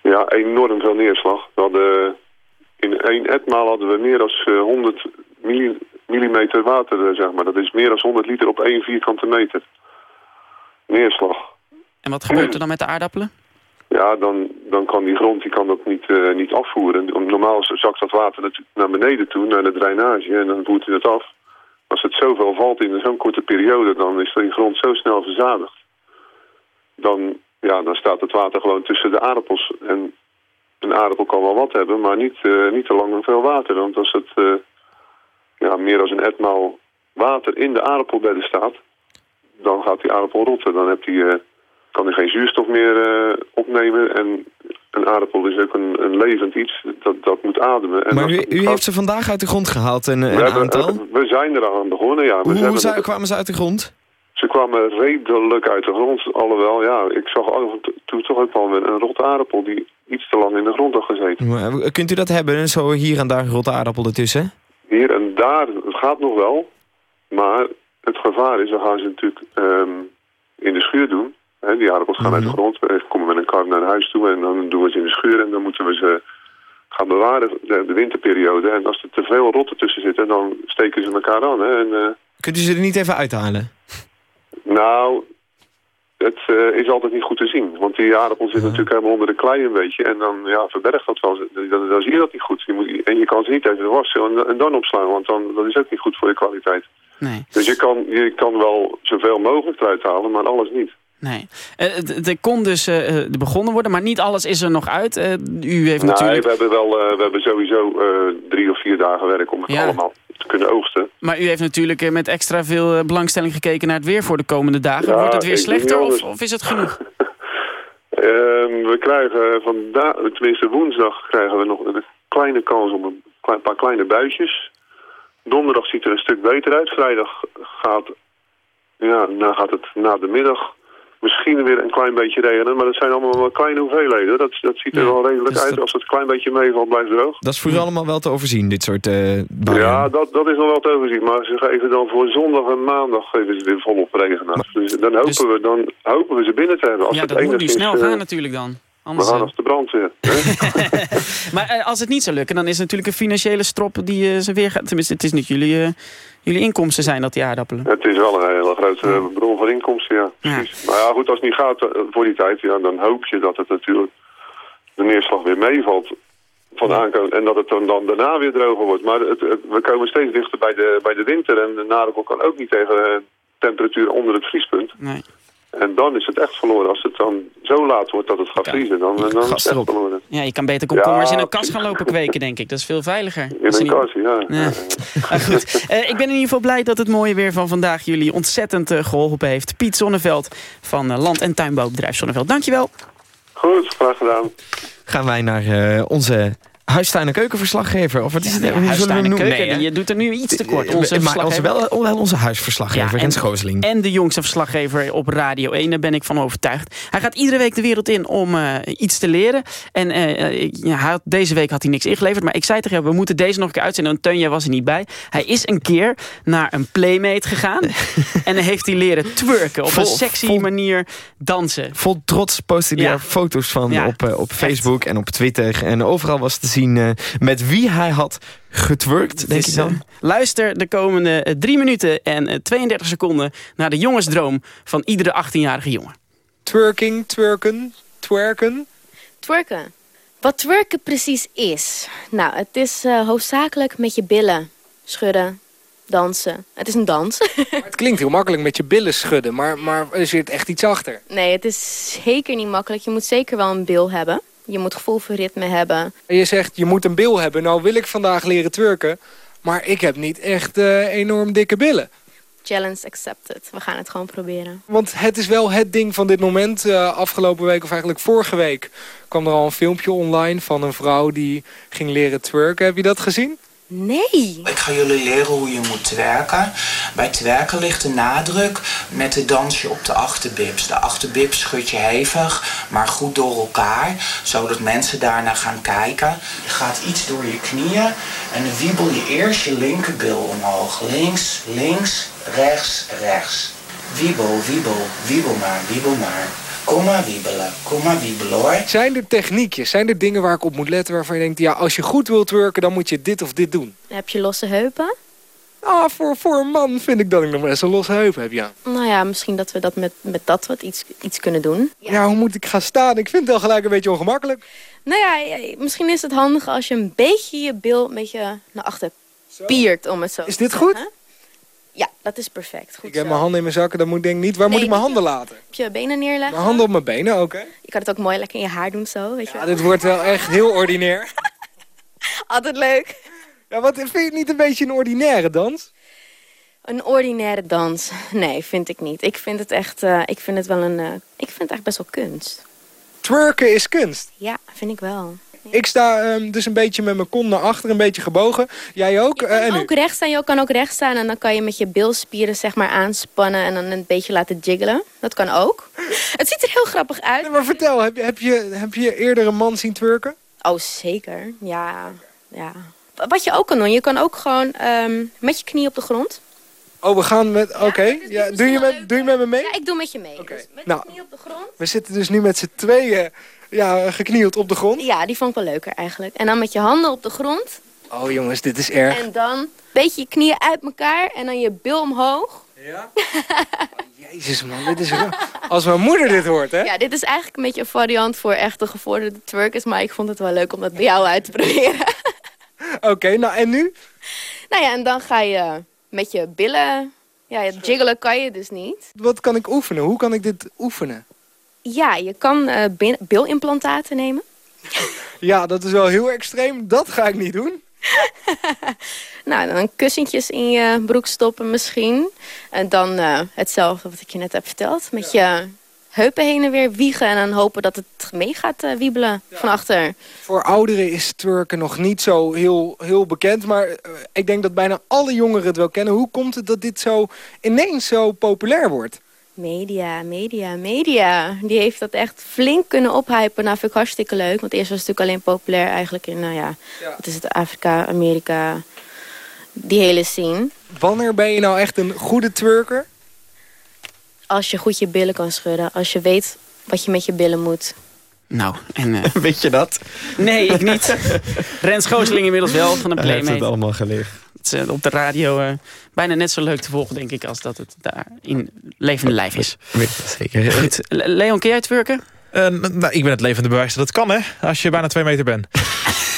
Ja, enorm veel neerslag. We hadden, in één etmaal hadden we meer dan 100 milli- millimeter water, eh, zeg maar. Dat is meer dan 100 liter op één vierkante meter. Neerslag. En wat gebeurt er dan met de aardappelen? Ja, dan, dan kan die grond die kan dat niet, eh, niet afvoeren. Normaal zakt dat water naar beneden toe, naar de drainage, en dan voert hij het af. Als het zoveel valt in zo'n korte periode, dan is die grond zo snel verzadigd. Dan, ja, dan staat het water gewoon tussen de aardappels. En een aardappel kan wel wat hebben, maar niet, eh, niet te lang veel water. Want als het eh, ja, meer dan een etmaal water in de aardappelbedden staat, dan gaat die aardappel rotten. Dan heb die, eh, kan hij geen zuurstof meer opnemen. En een aardappel is ook een, een levend iets dat, dat moet ademen. En Maar u, u gaat- heeft ze vandaag uit de grond gehaald, een, we, een hebben- aantal. we zijn eraan begonnen, ja. We Hoe kwamen ze uit de grond? Ze kwamen redelijk uit de grond. Alhoewel, ja, ik zag af en toe toch ook wel een rotte aardappel die iets te lang in de grond had gezeten. Maar, eh, Kunt u dat hebben, zo hier en daar een rotte aardappel ertussen? Hier en daar, het gaat nog wel. Maar het gevaar is, dan gaan ze natuurlijk ehm, in de schuur doen. Die aardappels gaan uit de grond. We komen met een kar naar huis toe en dan doen we ze in de schuur. En dan moeten we ze gaan bewaren de, de winterperiode. En als er te veel rotten tussen zitten, dan steken ze elkaar aan. Hè, en, eh, Kunt u ze er niet even uithalen? Nou, het eh, is altijd niet goed te zien. Want die aardappel zit natuurlijk helemaal onder de klei een beetje. En dan ja, verbergt dat wel. Dan, dan zie je dat niet goed. Je moet, en je kan ze niet even wassen en, en dan opslaan. Want dan, dat is ook niet goed voor je kwaliteit. Nee. Dus je kan, je kan wel zoveel mogelijk eruit halen, maar alles niet. Nee. Uh, er kon dus uh, begonnen worden, maar niet alles is er nog uit. Uh, u heeft nee, natuurlijk... we hebben, wel, we hebben sowieso drie of vier dagen werk om het Ja. allemaal te kunnen oogsten. Maar u heeft natuurlijk met extra veel belangstelling gekeken naar het weer voor de komende dagen. Ja, Wordt het weer slechter of, anders. of is het genoeg? <laughs> Ehm, we krijgen vandaag, tenminste woensdag, krijgen we nog een kleine kans op een paar kleine buitjes. Donderdag ziet er een stuk beter uit. Vrijdag gaat, ja, nou gaat het na de middag misschien weer een klein beetje regenen. Maar dat zijn allemaal wel kleine hoeveelheden. Dat, dat ziet er wel redelijk dus uit. Als het een klein beetje meevalt, blijft het droog. Dat is voor u allemaal wel te overzien, dit soort eh buien. Ja, dat, dat is nog wel te overzien. Maar ze geven dan voor zondag en maandag geven ze weer volop regen af. Dus dan hopen, we, dan hopen we ze binnen te hebben. Als ja, het dat moet nu snel eh, gaan natuurlijk dan. We Anders, gaan eh, als de brandweer. hè? <laughs> <laughs> maar eh, als het niet zou lukken, dan is het natuurlijk een financiële strop die eh, ze weer gaat. Tenminste, het is niet jullie, eh, jullie inkomsten zijn dat die aardappelen. Het is wel een hele grote bron van inkomsten, ja. Precies. Maar ja, goed, als het niet gaat eh, voor die tijd, ja, dan hoop je dat het natuurlijk de neerslag weer meevalt van. En dat het dan, dan daarna weer droger wordt. Maar het, het- we komen steeds dichter bij de, bij de winter. En de aardappel kan ook niet tegen temperaturen onder het vriespunt. Nee. En dan is het echt verloren. Als het dan zo laat wordt dat het gaat vriezen, dan, dan is het echt verloren. Ja, je kan beter komkommers Ja, in een kast gaan lopen kweken, denk ik. Dat is veel veiliger. In een niet- kast, ja. Ja. <laughs> Maar goed, Eh, ik ben in ieder geval blij dat het mooie weer van vandaag jullie ontzettend eh, geholpen heeft. Piet Zonneveld van eh, Land- en Tuinbouwbedrijf Zonneveld. Dankjewel. Goed, graag gedaan. Gaan wij naar eh, onze huistuin- en keukenverslaggever? Of wat is het? We Huistuin en keuken, Nee, je doet er nu iets te kort. Eh, Onze maar onze, wel, wel onze huisverslaggever, Ja, Rens Gooseling. En de jongste verslaggever op Radio 1, daar ben ik van overtuigd. Hij gaat iedere week de wereld in om eh, iets te leren. En eh, ja, hij had- deze week had hij niks ingeleverd. Maar ik zei tegen hem, we moeten deze nog een keer uitzenden. En Teun, jij was er niet bij. Hij is een keer naar een playmate gegaan. <laughs> en dan heeft hij leren twerken. Op Vol- een sexy vol- manier dansen. Vol trots postte hij Ja. daar foto's van Ja, op, op Facebook en op Twitter. En overal was te zien eh, met wie hij had getwerkt, denk Dus, ik dan. eh, luister de komende eh, drie minuten en eh, 32 seconden... naar de jongensdroom van iedere 18-jarige jongen. Twerking, twerken, twerken. Twerken. Wat twerken precies is? Nou, het is eh, hoofdzakelijk met je billen schudden, dansen. Het is een dans. <laughs> Maar het klinkt heel makkelijk met je billen schudden, maar, maar er zit echt iets achter. nee, het is zeker niet makkelijk. Je moet zeker wel een bil hebben. Je moet gevoel voor ritme hebben. En je zegt, je moet een bil hebben. Nou wil ik vandaag leren twerken, maar ik heb niet echt eh, enorm dikke billen. Challenge accepted. We gaan het gewoon proberen. Want het is wel het ding van dit moment. Eh, afgelopen week, of eigenlijk vorige week, kwam er al een filmpje online van een vrouw die ging leren twerken. Heb je dat gezien? Nee. Ik ga jullie leren hoe je moet twerken. Bij twerken ligt de nadruk met het dansje op de achterbibs. De achterbibs schud je hevig, maar goed door elkaar, zodat mensen daarna gaan kijken. Je gaat iets door je knieën en dan wiebel je eerst je linkerbil omhoog. Links, links, rechts, rechts. Wiebel, wiebel, wiebel maar, wiebel maar. Kom maar wiebelen, kom maar wiebelen hoor. Zijn er techniekjes, zijn er dingen waar ik op moet letten waarvan je denkt... ja, als je goed wilt twerken, dan moet je dit of dit doen? Heb je losse heupen? Ah, voor, voor een man vind ik dat ik nog best een losse heup heb, ja. Nou ja, misschien dat we dat met, met dat wat iets, iets kunnen doen. Ja. hoe moet ik gaan staan? Ik vind het al gelijk een beetje ongemakkelijk. Nou ja, misschien is het handig als je een beetje je bil een beetje naar achter piert, om het zo Is te dit goed? Ja, dat is perfect. Goed Ik heb zo. mijn handen in mijn zakken, dan moet ik denk niet... Waar moet ik mijn handen laten? Op je benen neerleggen. Mijn handen op mijn benen, oké. Je kan het ook mooi lekker in je haar doen zo, weet je Ja, wel. dit wordt wel echt heel ordinair. <laughs> Altijd leuk. Ja, wat, vind je het niet een beetje een ordinaire dans? Een ordinaire dans? Nee, vind ik niet. Ik vind het echt, eh, ik vind het wel een, eh, ik vind het echt best wel kunst. Twerken is kunst. Ja, vind ik wel. Ik sta ehm, dus een beetje met mijn kont naar achter, een beetje gebogen. Jij ook? Eh, Je nu? ook recht staan, je kan ook recht staan en dan kan je met je bilspieren zeg maar aanspannen en dan een beetje laten jiggelen. Dat kan ook. <laughs> Het ziet er heel grappig uit. maar vertel, heb je, heb, je, heb je eerder een man zien twerken? Oh, zeker. Ja, ja. Wat je ook kan doen, je kan ook gewoon ehm, met je knie op de grond. Oh, we gaan met... Oké, ja, doe, je met, doe je met me mee? Ja, ik doe met je mee. Dus met Nou, je knie op de grond. we zitten dus nu met z'n tweeën ja, geknield op de grond. Ja, die vond ik wel leuker eigenlijk. En dan met je handen op de grond. Oh jongens, dit is erg. En dan Beetje je knieën uit elkaar en dan je bil omhoog. Ja? <laughs> Jezus man, dit is. Als mijn moeder dit hoort, hè? Ja, dit is eigenlijk een beetje een variant voor echte gevorderde twerkers. Maar ik vond het wel leuk om dat bij jou uit te proberen. <laughs> Oké, nou en nu? Nou ja, en dan ga je met je billen... Ja, jiggelen kan je dus niet. Wat kan ik oefenen? Hoe kan ik dit oefenen? Ja, je kan uh, bilimplantaten nemen. <laughs> Ja, dat is wel heel extreem. Dat ga ik niet doen. <laughs> nou, dan kussentjes in je broek stoppen misschien. En dan uh, hetzelfde wat ik je net heb verteld. Met je heupen heen en weer wiegen en dan hopen dat het mee gaat uh, wiebelen van achter. Voor ouderen is twerken nog niet zo heel, heel bekend, maar uh, ik denk dat bijna alle jongeren het wel kennen. Hoe komt het dat dit zo ineens zo populair wordt? Media, media, media. Die heeft dat echt flink kunnen ophypen. Nou, vind ik hartstikke leuk. Want eerst was het natuurlijk alleen populair eigenlijk in, nou ja, ja. wat is het, Afrika, Amerika, die hele scene. Wanneer ben je nou echt een goede twerker? Als je goed je billen kan schudden. Als je weet wat je met je billen moet. Nou, en... Uh... <laughs> weet je dat? Nee, ik niet. <laughs> Rens Gooseling inmiddels wel van de Playmate. Hij heeft het allemaal geleerd. Het is op de radio uh, bijna net zo leuk te volgen, denk ik... als dat het daar in levende lijf is. Zeker. Goed. Leon, kun jij het werken? Uh, nou, ik ben het levende bewijs dat het kan, hè? Als je bijna twee meter bent. <laughs>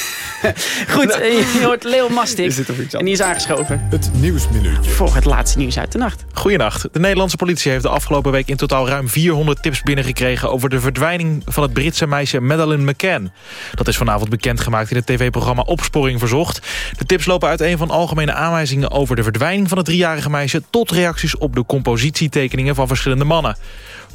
<laughs> Goed, je hoort Leo Mastik. En die is aangeschoven. Het Nieuwsminuutje. Voor het laatste nieuws uit de nacht. Goedenacht. De Nederlandse politie heeft de afgelopen week in totaal ruim 400 tips binnengekregen... over de verdwijning van het Britse meisje Madeleine McCann. Dat is vanavond bekendgemaakt in het tv-programma Opsporing Verzocht. De tips lopen uiteen van algemene aanwijzingen over de verdwijning van het driejarige meisje... tot reacties op de compositietekeningen van verschillende mannen.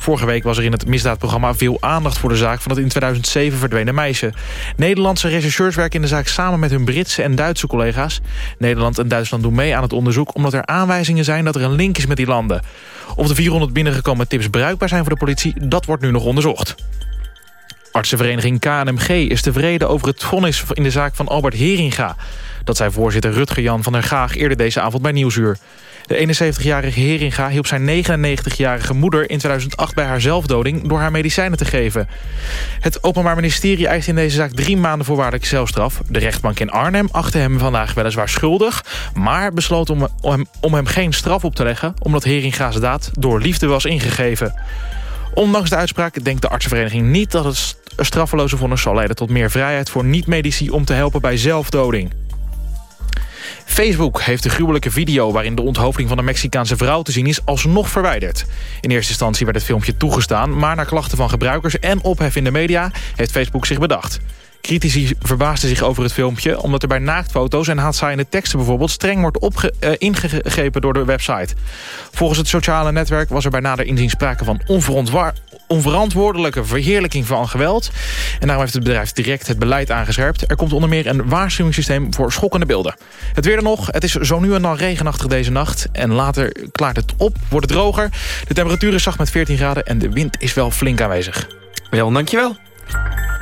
Vorige week was er in het misdaadprogramma veel aandacht voor de zaak van het in 2007 verdwenen meisje. Nederlandse rechercheurs werken in de zaak samen met hun Britse en Duitse collega's. Nederland en Duitsland doen mee aan het onderzoek omdat er aanwijzingen zijn dat er een link is met die landen. Of de 400 binnengekomen tips bruikbaar zijn voor de politie, dat wordt nu nog onderzocht. Artsenvereniging KNMG is tevreden over het vonnis in de zaak van Albert Heringa. Dat zei voorzitter Rutger Jan van der Gaag eerder deze avond bij Nieuwsuur. De 71-jarige Heringa hielp zijn 99-jarige moeder in 2008 bij haar zelfdoding door haar medicijnen te geven. Het Openbaar Ministerie eist in deze zaak drie maanden voorwaardelijke zelfstraf. De rechtbank in Arnhem achtte hem vandaag weliswaar schuldig, maar besloot om, hem, om hem geen straf op te leggen omdat Heringa's daad door liefde was ingegeven. Ondanks de uitspraak denkt de artsenvereniging niet dat het straffeloze vonnis zal leiden tot meer vrijheid voor niet-medici om te helpen bij zelfdoding. Facebook heeft de gruwelijke video waarin de onthoofding van een Mexicaanse vrouw te zien is alsnog verwijderd. In eerste instantie werd het filmpje toegestaan, maar na klachten van gebruikers en ophef in de media heeft Facebook zich bedacht. Critici verbaasden zich over het filmpje... omdat er bij naaktfoto's en haatzaaiende teksten bijvoorbeeld... streng wordt uh, ingegrepen door de website. Volgens het sociale netwerk was er bij nader inzien sprake van onverantwoordelijke verheerlijking van geweld. En daarom heeft het bedrijf direct het beleid aangescherpt. Er komt onder meer een waarschuwingssysteem voor schokkende beelden. Het weer dan nog. Het is zo nu en dan regenachtig deze nacht. En later klaart het op, wordt het droger. De temperatuur is zacht met 14 graden en de wind is wel flink aanwezig. Wel, dankjewel.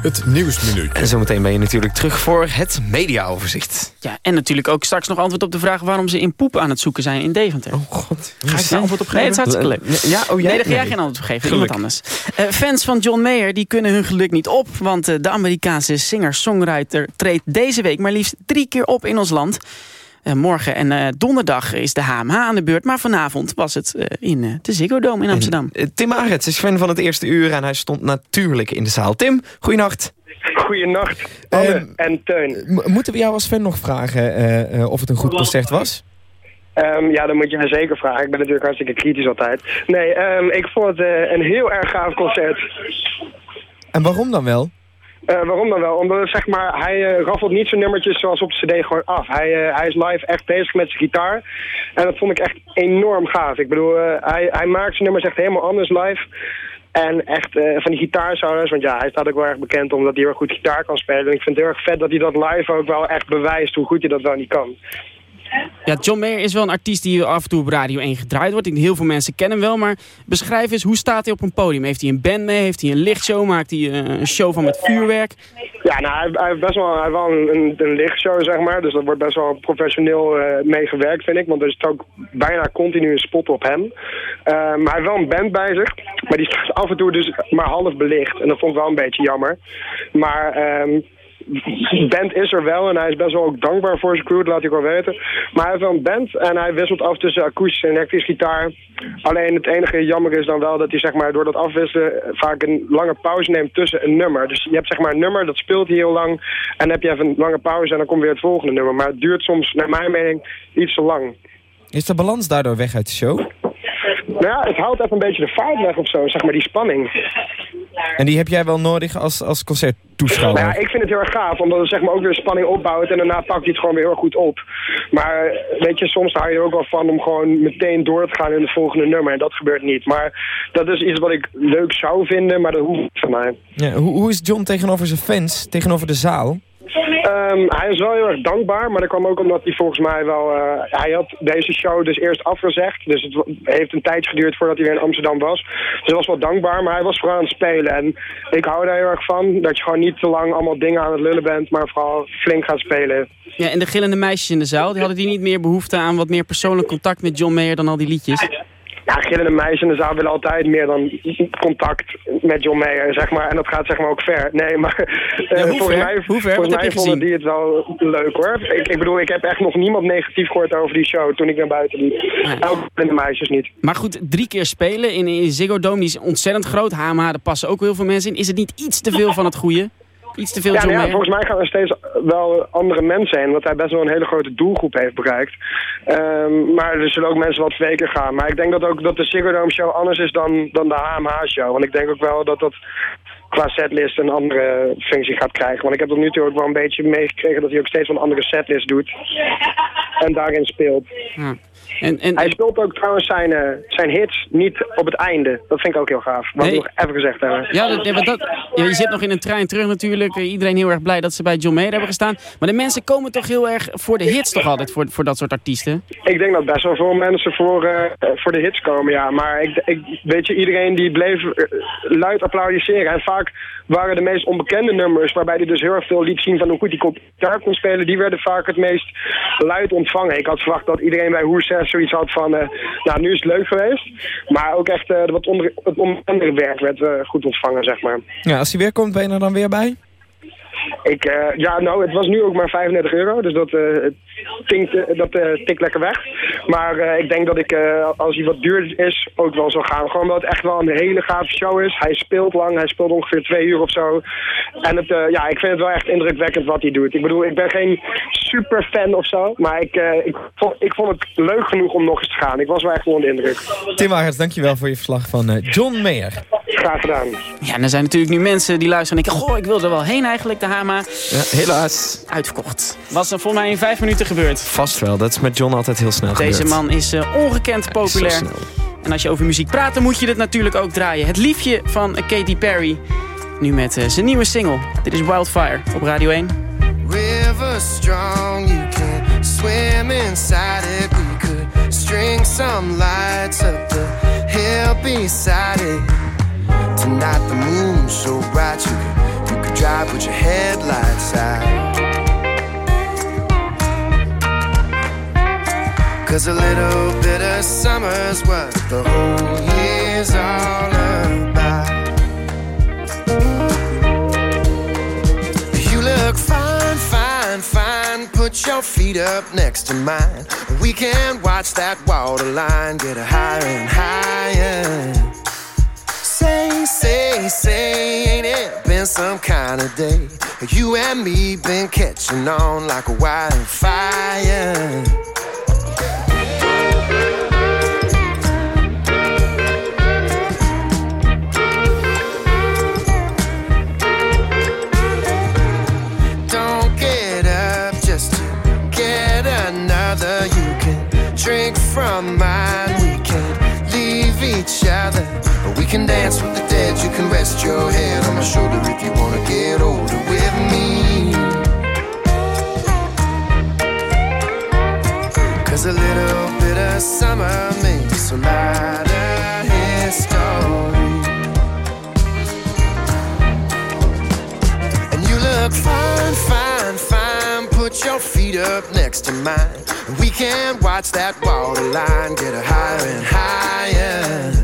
Het Nieuwsminuut. En zometeen ben je natuurlijk terug voor het mediaoverzicht. Ja, en natuurlijk ook straks nog antwoord op de vraag... waarom ze in poep aan het zoeken zijn in Deventer. Oh god. Ga ik daar antwoord op geven? Nee, het is hartstikke leuk. Ja, oh, jij? Nee, daar ga jij geen antwoord op geven. Iemand anders. Uh, fans van John Mayer die kunnen hun geluk niet op... want uh, de Amerikaanse singer-songwriter treedt deze week... maar liefst drie keer op in ons land... Uh, morgen en uh, donderdag is de HMH aan de beurt. Maar vanavond was het uh, in de Ziggo Dome in Amsterdam. En, Tim Arets is fan van het eerste uur en hij stond natuurlijk in de zaal. Tim, goeienacht. Goeienacht, Anne en Teun. Moeten we jou als fan nog vragen of het een goed concert was? Um, ja, dan moet je mij zeker vragen. Ik ben natuurlijk hartstikke kritisch altijd. Nee, um, ik vond het een heel erg gaaf concert. En waarom dan wel? Uh, waarom dan wel? Omdat zeg maar, hij uh, raffelt niet zijn nummertjes zoals op de cd gewoon af. Hij, uh, hij is live echt bezig met zijn gitaar. En dat vond ik echt enorm gaaf. Ik bedoel, hij, hij maakt zijn nummers echt helemaal anders live. En echt van die gitaarsolos, want ja, hij staat ook wel erg bekend omdat hij heel goed gitaar kan spelen. En ik vind het heel erg vet dat hij dat live ook wel echt bewijst hoe goed hij dat wel niet kan. Ja, John Mayer is wel een artiest die af en toe op Radio 1 gedraaid wordt. Heel veel mensen kennen hem wel, maar beschrijf eens, hoe staat hij op een podium? Heeft hij een band mee? Heeft hij een lichtshow? Maakt hij een show van met vuurwerk? Ja, nou, hij, heeft best wel, hij heeft wel een, een, lichtshow, zeg maar. Dus dat wordt best wel professioneel uh, meegewerkt, vind ik. Want er is ook bijna continu een spot op hem. Uh, maar hij heeft wel een band bij zich. Maar die staat af en toe dus maar half belicht. En dat vond ik wel een beetje jammer. Maar... Um, band is er wel en hij is best wel ook dankbaar voor zijn crew, dat laat ook wel weten. Maar hij heeft wel een band en hij wisselt af tussen akoestische en elektrische gitaar. Alleen het enige jammer is dan wel dat hij zeg maar, door dat afwisselen vaak een lange pauze neemt tussen een nummer. Dus je hebt zeg maar een nummer, dat speelt hij heel lang. En dan heb je even een lange pauze en dan komt weer het volgende nummer. Maar het duurt soms, naar mijn mening, iets te lang. Is de balans daardoor weg uit de show? Nou ja, het houdt even een beetje de vaart weg of zo, zeg maar, die spanning. En die heb jij wel nodig als, als concerttoeschouwer? Nou ja, ik vind het heel erg gaaf, omdat het zeg maar ook weer spanning opbouwt en daarna pakt hij het gewoon weer heel goed op. Maar weet je, soms hou je er ook wel van om gewoon meteen door te gaan in het volgende nummer. En dat gebeurt niet. Maar dat is iets wat ik leuk zou vinden, maar dat hoeft van mij. Ja, hoe, hoe is John tegenover zijn fans, tegenover de zaal? Um, hij is wel heel erg dankbaar, maar dat kwam ook omdat hij volgens mij wel... Uh, hij had deze show dus eerst afgezegd. Dus het heeft een tijd geduurd voordat hij weer in Amsterdam was. Dus hij was wel dankbaar, maar hij was vooral aan het spelen. En ik hou daar heel erg van, dat je gewoon niet te lang allemaal dingen aan het lullen bent... maar vooral flink gaat spelen. Ja, en de gillende meisjes in de zaal, die hadden die niet meer behoefte aan wat meer persoonlijk contact met John Mayer dan al die liedjes? Ja, gillende meisjes in de zaal willen altijd meer dan contact met John Mayer, zeg maar. En dat gaat zeg maar ook ver. Nee, maar uh, <laughs> ja, volgens mij, hoe ver? volgens mij vonden die het wel leuk hoor. Ik, ik bedoel, ik heb echt nog niemand negatief gehoord over die show toen ik naar buiten liep. Ook gillende meisjes niet. Maar goed, drie keer spelen in, in Ziggo Dome, die is ontzettend groot. HMH, daar passen ook heel veel mensen in. Is het niet iets te veel van het goede? Iets te veel ja, nou ja, volgens mij gaan er steeds wel andere mensen heen, want hij best wel een hele grote doelgroep heeft bereikt. Ehm, maar er zullen ook mensen wat keer gaan. Maar ik denk dat ook dat de Ziggo Dome show anders is dan, dan de HMH show. Want ik denk ook wel dat dat qua setlist een andere functie gaat krijgen. Want ik heb tot nu toe ook wel een beetje meegekregen dat hij ook steeds een andere setlist doet. En daarin speelt. Ja. En, en, Hij speelt ook trouwens zijn, eh, zijn hits niet op het einde. Dat vind ik ook heel gaaf. Wat Nee. ik nog even gezegd hebben. Ja, dat, ja, maar dat, ja, je zit nog in een trein terug natuurlijk. Eh, Iedereen heel erg blij dat ze bij John Mayer hebben gestaan. Maar de mensen komen toch heel erg voor de hits toch altijd, voor, voor dat soort artiesten? Ik denk dat best wel veel mensen voor, eh, voor de hits komen, ja. Maar ik, ik, weet je, iedereen die bleef luid applaudisseren. En vaak waren de meest onbekende nummers, waarbij hij dus heel erg veel liet zien van hoe goed hij kon- gitaar kon spelen, die werden vaak het meest luid ontvangen. Ik had verwacht dat iedereen bij Hoer 6 zoiets had van, eh, nou, nu is het leuk geweest. Maar ook echt eh, wat onder, het onbekende werk werd eh, goed ontvangen, zeg maar. Ja, als hij weer komt, ben je er dan weer bij? Ik, eh, ja, nou, het was nu ook maar 35 euro, dus dat, het tinkt, eh, dat tikt lekker weg. Maar ik denk dat ik, als hij wat duurder is, ook wel zal gaan. Gewoon omdat het echt wel een hele gave show is. Hij speelt lang, hij speelt ongeveer twee uur of zo. En het, ja, ik vind het wel echt indrukwekkend wat hij doet. Ik bedoel, ik ben geen super fan of zo, maar ik, ik, vond, ik vond het leuk genoeg om nog eens te gaan. Ik was wel echt onder de indruk. Tim Wagens, dankjewel voor je verslag van John Mayer. Graag gedaan. Ja, en er zijn natuurlijk nu mensen die luisteren en denken... Goh, ik wil er wel heen eigenlijk, de HMA. Ja, helaas. Uitverkocht. Was er volgens mij in vijf minuten gebeurd. Vast wel, dat is met John altijd heel snel Deze gebeurd. man is eh, ongekend populair. snel. En als je over muziek praat, dan moet je dit natuurlijk ook draaien. Het liefje van Katy Perry. Nu met eh, zijn nieuwe single. Dit is Wildfire op Radio 1. river strong, you can swim inside it. We could string some lights up the hill beside it. Tonight the moon's so bright, you could, you could drive with your headlights out. Cause a little bit of summer's what the whole year's all about. You look fine, fine, fine. Put your feet up next to mine. We can watch that waterline get a higher and higher. Say, say, say, ain't it been some kind of day? You and me been catching on like a wildfire. Don't get up just to get another. You can drink from But we can dance with the dead. You can rest your head on my shoulder if you wanna get older with me. Cause a little bit of summer makes a lot of history. And you look fine, fine, fine. Put your feet up next to mine. We can watch that waterline get a higher and higher.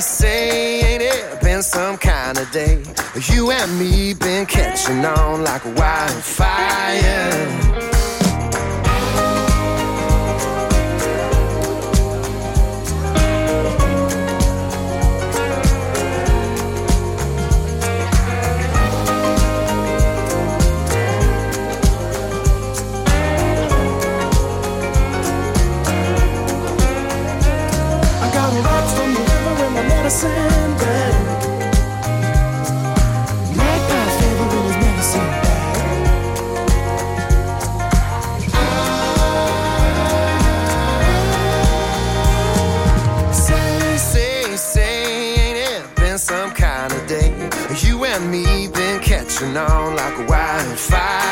Say, ain't it been some kind of day? You and me been catching on like a wildfire. Say, say, say, ain't it been some kind of day? You and me been catching on like a wildfire.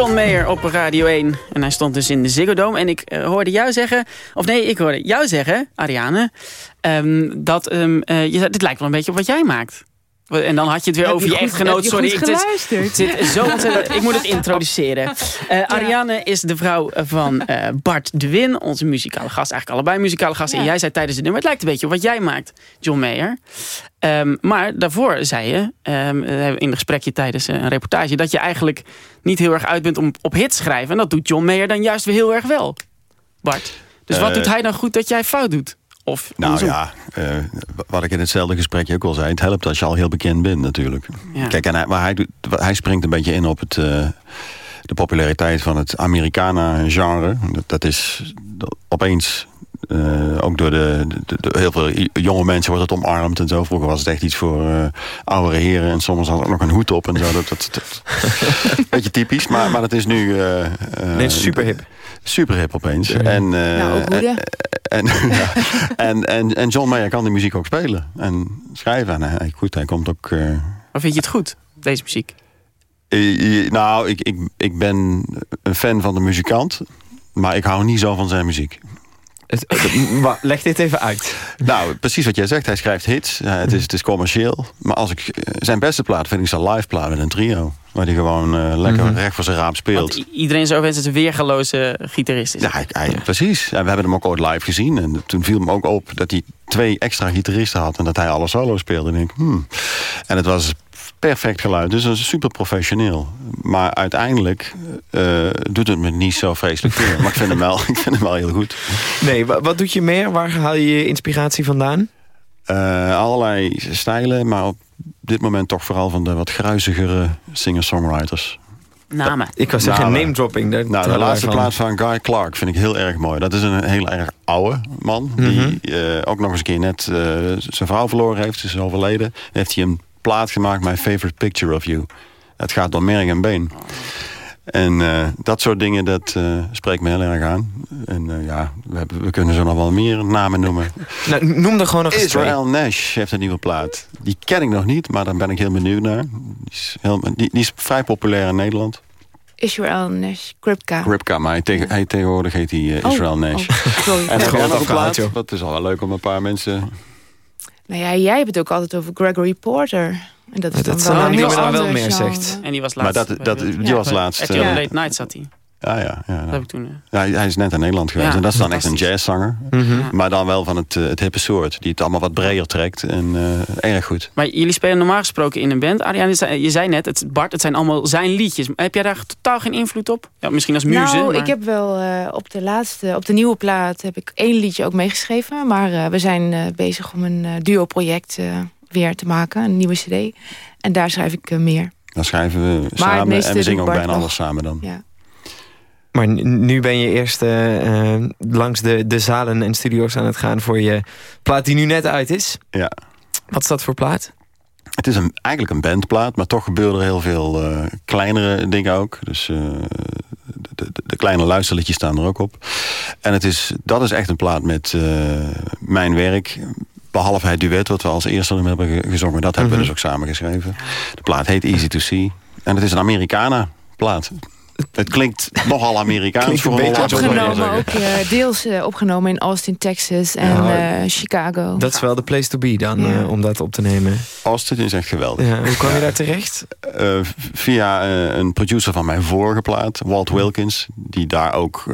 John Mayer op Radio 1. En hij stond dus in de Ziggo Dome. En ik eh, hoorde jou zeggen... Of nee, ik hoorde jou zeggen, Ariane... ehm, dat ehm, eh, je, dit lijkt wel een beetje op wat jij maakt. En dan had je het weer Heb over je je, echtgenoot. je Sorry, goed ik, zit- geluisterd? zit zo ontzettend- <laughs> ik moet het introduceren. <laughs> Eh, Ariane is de vrouw van eh, Bart de Win, onze muzikale gast. Eigenlijk allebei muzikale gasten. En jij zei tijdens het nummer, het lijkt een beetje op wat jij maakt, John Mayer. Ehm, maar daarvoor zei je, ehm, eh, in een gesprekje tijdens een reportage... dat je eigenlijk niet heel erg uit bent om op hits te schrijven. En dat doet John Mayer dan juist weer heel erg wel. Bart, dus wat doet hij dan goed dat jij fout doet? Of Nou ja, eh, wat ik in hetzelfde gesprekje ook al zei... het helpt als je al heel bekend bent natuurlijk. Ja. Kijk, en hij, maar hij, doet, hij springt een beetje in op het, eh, de populariteit van het Americana-genre. Dat, dat is opeens... eh, ook door de, de, de- heel veel jonge mensen wordt het omarmd en zo. Vroeger was het echt iets voor eh oudere heren. En soms had ook nog een hoed op en zo. Dat, dat, dat, <laughs> beetje typisch, maar, maar dat is nu... eh eh, Nee, super hip. Super hip opeens. En, eh, Nou, en, <laughs> ja, en, en, en John Mayer kan die muziek ook spelen en schrijven. En hij, goed, hij komt ook... eh, Maar vind je het goed, deze muziek? nou, ik, ik, ik ben een fan van de muzikant. Maar ik hou niet zo van zijn muziek. Leg dit even uit. Nou, precies wat jij zegt. Hij schrijft hits. Eh, het, is, het is commercieel. Maar als ik, eh, zijn beste plaat vind ik zijn live plaat met een trio. Waar hij gewoon eh, lekker Mhm. recht voor zijn raap speelt. Want iedereen zo wens het een weergaloze gitarist is. Ja, hij, hij- precies. En we hebben hem ook ooit live gezien. En toen viel me ook op dat hij twee extra gitaristen had. En dat hij alle solo speelde. En ik, hmm. En het was perfect geluid. Dus dat is super professioneel. Maar uiteindelijk eh, doet het me niet zo vreselijk veel. maar ik vind, hem wel, ik vind hem wel heel goed. Nee, wa- wat doet je meer? Waar haal je je inspiratie vandaan? Eh, allerlei stijlen. Maar op dit moment toch vooral van de wat gruizigere singer-songwriters. Namen. Ik was zeggen name dropping. Daar Nou, de laatste van. plaats van Guy Clark vind ik heel erg mooi. Dat is een heel erg oude man. Die Mhm. eh, ook nog eens een keer net eh, zijn vrouw verloren heeft. Ze is overleden. Heeft hij een plaat gemaakt, My Favorite Picture of You. Het gaat door merg en been. En eh, dat soort dingen, dat eh, spreekt me heel erg aan. En eh, ja, we, hebben, we kunnen zo nog wel meer namen noemen. <laughs> Nou, noem er gewoon nog eens twee. Israel Nash heeft een nieuwe plaat. Die ken ik nog niet, maar daar ben ik heel benieuwd naar. Die is, heel, die, die is vrij populair in Nederland. Israel Nash, Kripka. Ripka, maar hij, tegen, hij tegenwoordig heet hij Oh, Israel Nash. oh, sorry. En Ja, gewoon nog een plaat. joh. Dat is al wel leuk om een paar mensen... Nou ja, jij hebt het ook altijd over Gregory Porter. En dat is Dat dan wel dan wel ander meer zegt. En die was Maar laatst. dat, bij dat, de- die Ja, was laatst... RTL eh, Late Night zat hij. Ja, ja, ja, Dat heb ik toen... eh, ja, hij hij is net in Nederland geweest. Ja, en dat is dan echt een jazzzanger. Mhm. Maar dan wel van het, eh, het hippe soort. Die het allemaal wat breder trekt. En eh, erg goed. Maar jullie spelen normaal gesproken in een band. Ariane, je zei- net, het, Bart, het zijn allemaal zijn liedjes. Heb jij daar totaal geen invloed op? Ja, misschien als muze. Nou, maar- ik heb wel eh, op de laatste, op de nieuwe plaat heb ik één liedje ook meegeschreven. Maar eh, we zijn eh, bezig om een duo-project eh, weer te maken, een nieuwe cd. En daar schrijf ik meer. Dan schrijven we samen en we zingen ook Bart bijna nog. alles samen dan. Ja. Maar nu ben je eerst eh, eh, langs de, de zalen en studio's aan het gaan... voor je plaat die nu net uit is. Ja. Wat is dat voor plaat? Het is een, eigenlijk een bandplaat, maar toch gebeuren er heel veel uh, kleinere dingen ook. Dus de, de, de, kleine luisterliedjes staan er ook op. En het is, dat is echt een plaat met mijn werk. Behalve het duet wat we als eerste hebben gezongen. Dat hebben we dus ook samengeschreven. De plaat heet Easy to See. En het is een Americana plaat. Het klinkt nogal Amerikaans voor een opgenomen, ook uh, deels uh, opgenomen in Austin, Texas en ja, uh, Chicago. Dat is wel de place to be dan, ja. om dat op te nemen. Austin is echt geweldig. Ja, hoe kwam je daar terecht? via een producer van mijn vorige plaat, Walt Wilkins, die daar ook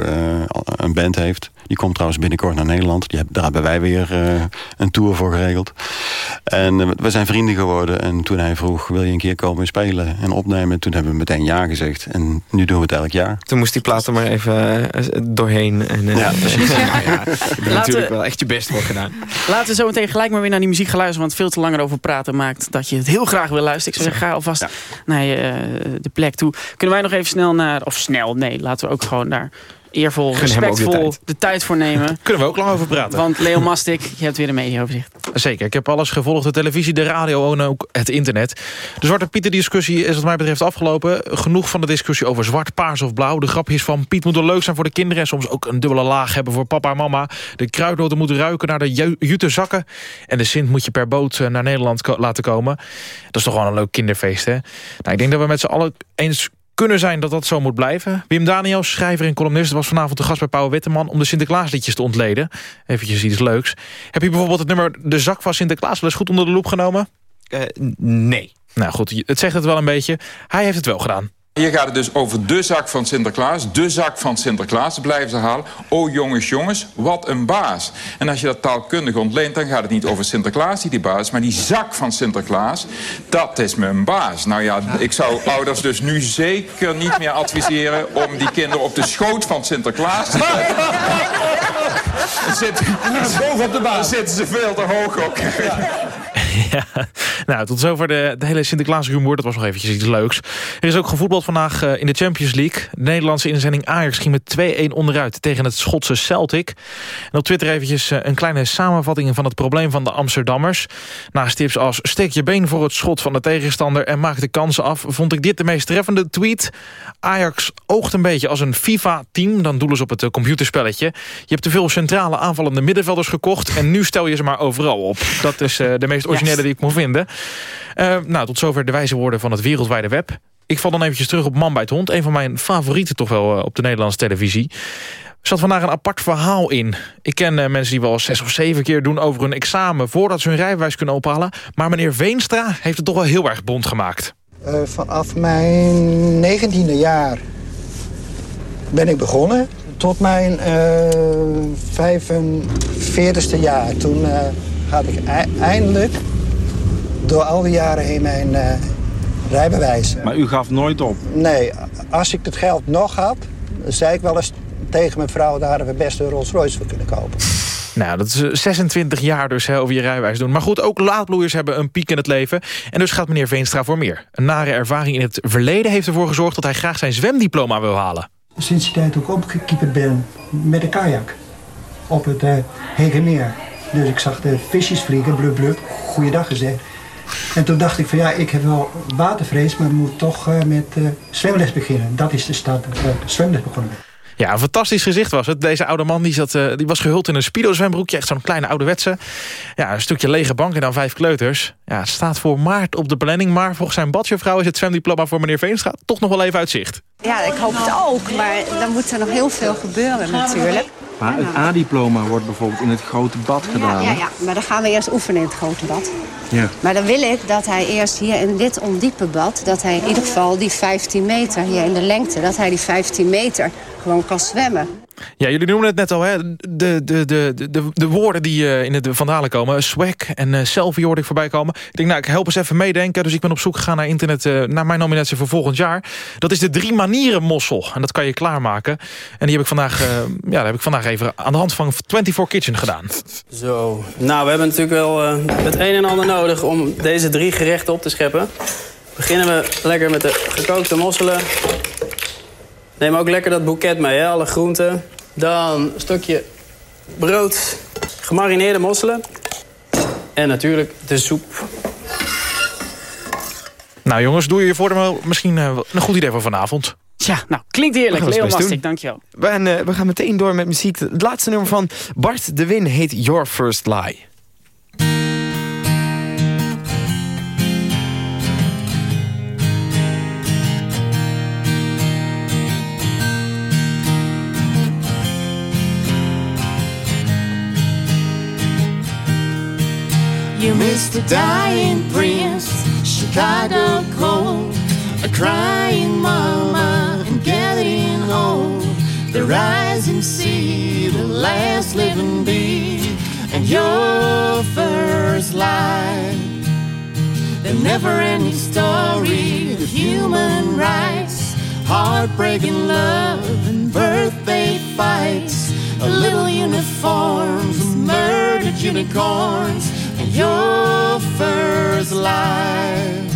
een band heeft. Die komt trouwens binnenkort naar Nederland. Die, daar hebben wij weer uh, een tour voor geregeld. En uh, we zijn vrienden geworden. En toen hij vroeg, wil je een keer komen spelen en opnemen? Toen hebben we meteen ja gezegd. En nu doen we het elk jaar. Toen moest die plaat er maar even uh, doorheen. En, ja, <laughs> precies. ja, ja, je hebt natuurlijk wel echt je best voor gedaan. Laten we zo meteen gelijk maar weer naar die muziek gaan luisteren. Want veel te langer over praten maakt dat je het heel graag wil luisteren. Ik zou zeggen, ga alvast ja. naar de plek toe. Kunnen wij nog even snel naar... Of snel, nee, laten we ook gewoon naar eervol, respectvol de tijd. de tijd voor nemen. <laughs> Kunnen we ook lang over praten. Want Leo Mastik, je hebt weer een mediaoverzicht. Zeker, ik heb alles gevolgd. De televisie, de radio en ook het internet. De Zwarte Pieter discussie is wat mij betreft afgelopen. Genoeg van de discussie over zwart, paars of blauw. De grapjes van Piet moet er leuk zijn voor de kinderen... en soms ook een dubbele laag hebben voor papa en mama. De kruidnoten moeten ruiken naar de jute zakken. En de Sint moet je per boot naar Nederland laten komen. Dat is toch gewoon een leuk kinderfeest, hè? Nou, ik denk dat we met z'n allen eens kunnen zijn dat dat zo moet blijven. Wim Daniels, schrijver en columnist, was vanavond de gast bij Pauw Witteman... om de Sinterklaasliedjes te ontleden. Eventjes iets leuks. Heb je bijvoorbeeld het nummer De Zak van Sinterklaas... wel eens goed onder de loep genomen? Uh, nee. Nou goed, het zegt het wel een beetje. Hij heeft het wel gedaan. Hier gaat het dus over de zak van Sinterklaas. De zak van Sinterklaas blijven ze halen. Oh jongens, jongens, wat een baas. En als je dat taalkundig ontleent, dan gaat het niet over Sinterklaas die die baas is... maar die zak van Sinterklaas, dat is mijn baas. Nou ja, ik zou ouders dus nu zeker niet meer adviseren... om die kinderen op de schoot van Sinterklaas te zetten. Boven op de baas. zitten ze veel te hoog ook. Ja. <laughs> Nou, tot zover de, de hele Sinterklaas-rumoer. Dat was nog eventjes iets leuks. Er is ook gevoetbald vandaag uh, in de Champions League. De Nederlandse inzending Ajax ging met 2-1 onderuit tegen het Schotse Celtic. En op Twitter eventjes uh, een kleine samenvatting van het probleem van de Amsterdammers. Naast tips als steek je been voor het schot van de tegenstander en maak de kansen af... vond ik dit de meest treffende tweet. Ajax oogt een beetje als een FIFA-team. Dan doelen ze op het uh, computerspelletje. Je hebt te veel centrale aanvallende middenvelders gekocht... en nu stel je ze maar overal op. Dat is de meest originele die ik moet vinden. Uh, nou, tot zover de wijze woorden van het wereldwijde web. Ik val dan eventjes terug op Man bij het Hond. Een van mijn favorieten toch wel uh, op de Nederlandse televisie. Er zat vandaag een apart verhaal in. Ik ken uh, mensen die wel zes of zeven keer doen over hun examen... voordat ze hun rijbewijs kunnen ophalen. Maar meneer Veenstra heeft het toch wel heel erg bond gemaakt. vanaf mijn negentiende jaar ben ik begonnen. Tot mijn 45ste jaar. Toen had ik eindelijk door al die jaren heen mijn uh, rijbewijs. Maar u gaf nooit op? Nee, als ik het geld nog had, zei ik wel eens tegen mijn vrouw... daar hadden we best een Rolls Royce voor kunnen kopen. Nou, dat is 26 jaar dus hè, over je rijbewijs doen. Maar goed, ook laadbloeiers hebben een piek in het leven. En dus gaat meneer Veenstra voor meer. Een nare ervaring in het verleden heeft ervoor gezorgd... dat hij graag zijn zwemdiploma wil halen. Sinds die tijd ook opgekieperd ben met een kajak op het uh, Hegemeer. Dus ik zag de visjes vliegen, blub blub, goeiedag gezegd. En toen dacht ik van ja, ik heb wel watervrees, maar moet toch uh, met uh, zwemles beginnen. Dat is de start dat ik zwemles begonnen ben. Ja, een fantastisch gezicht was het. Deze oude man die zat, uh, die was gehuld in een speedo zwembroekje. Echt zo'n kleine ouderwetse. Ja, een stukje lege bank en dan vijf kleuters. Ja, het staat voor maart op de planning. Maar volgens zijn badjuffrouw is het zwemdiploma voor meneer Veenstra toch nog wel even uit zicht. Ja, ik hoop het ook. Maar dan moet er nog heel veel gebeuren natuurlijk. Maar het A-diploma wordt bijvoorbeeld in het grote bad gedaan. Ja, ja, ja, maar dan gaan we eerst oefenen in het grote bad. Ja. Maar dan wil ik dat hij eerst hier in dit ondiepe bad... dat hij in ieder geval die 15 meter hier in de lengte... dat hij die 15 meter gewoon kan zwemmen. Ja, jullie noemen het net al, hè? De, de, de, de, de woorden die uh, in het vandalen komen. Swag en uh, selfie hoorde ik voorbij komen. Ik denk, nou, ik help eens even meedenken. Dus ik ben op zoek gegaan naar internet, uh, naar mijn nominatie voor volgend jaar. Dat is de drie manieren mossel. En dat kan je klaarmaken. En die heb ik vandaag, <laughs> ja, heb ik vandaag even aan de hand van 24 Kitchen gedaan. Zo, nou, we hebben natuurlijk wel het een en ander nodig om deze drie gerechten op te scheppen. Beginnen we lekker met de gekookte mosselen. Neem ook lekker dat boeket mee, hè? alle groenten. Dan een stukje brood, gemarineerde mosselen. En natuurlijk de soep. Nou jongens, doe je je voordeel misschien eh, een goed idee voor vanavond. Ja, nou, klinkt heerlijk. Best Mastik, dankjewel. We gaan, eh, we gaan meteen door met muziek. Het laatste nummer van Bart de Win heet Your First Lie. You missed a dying prince, Chicago cold, a crying mama, and getting old. The rising sea, the last living bee, and your first life. The never-ending story of human rights, heartbreaking love and birthday fights, a little uniforms, murdered unicorns, your first life.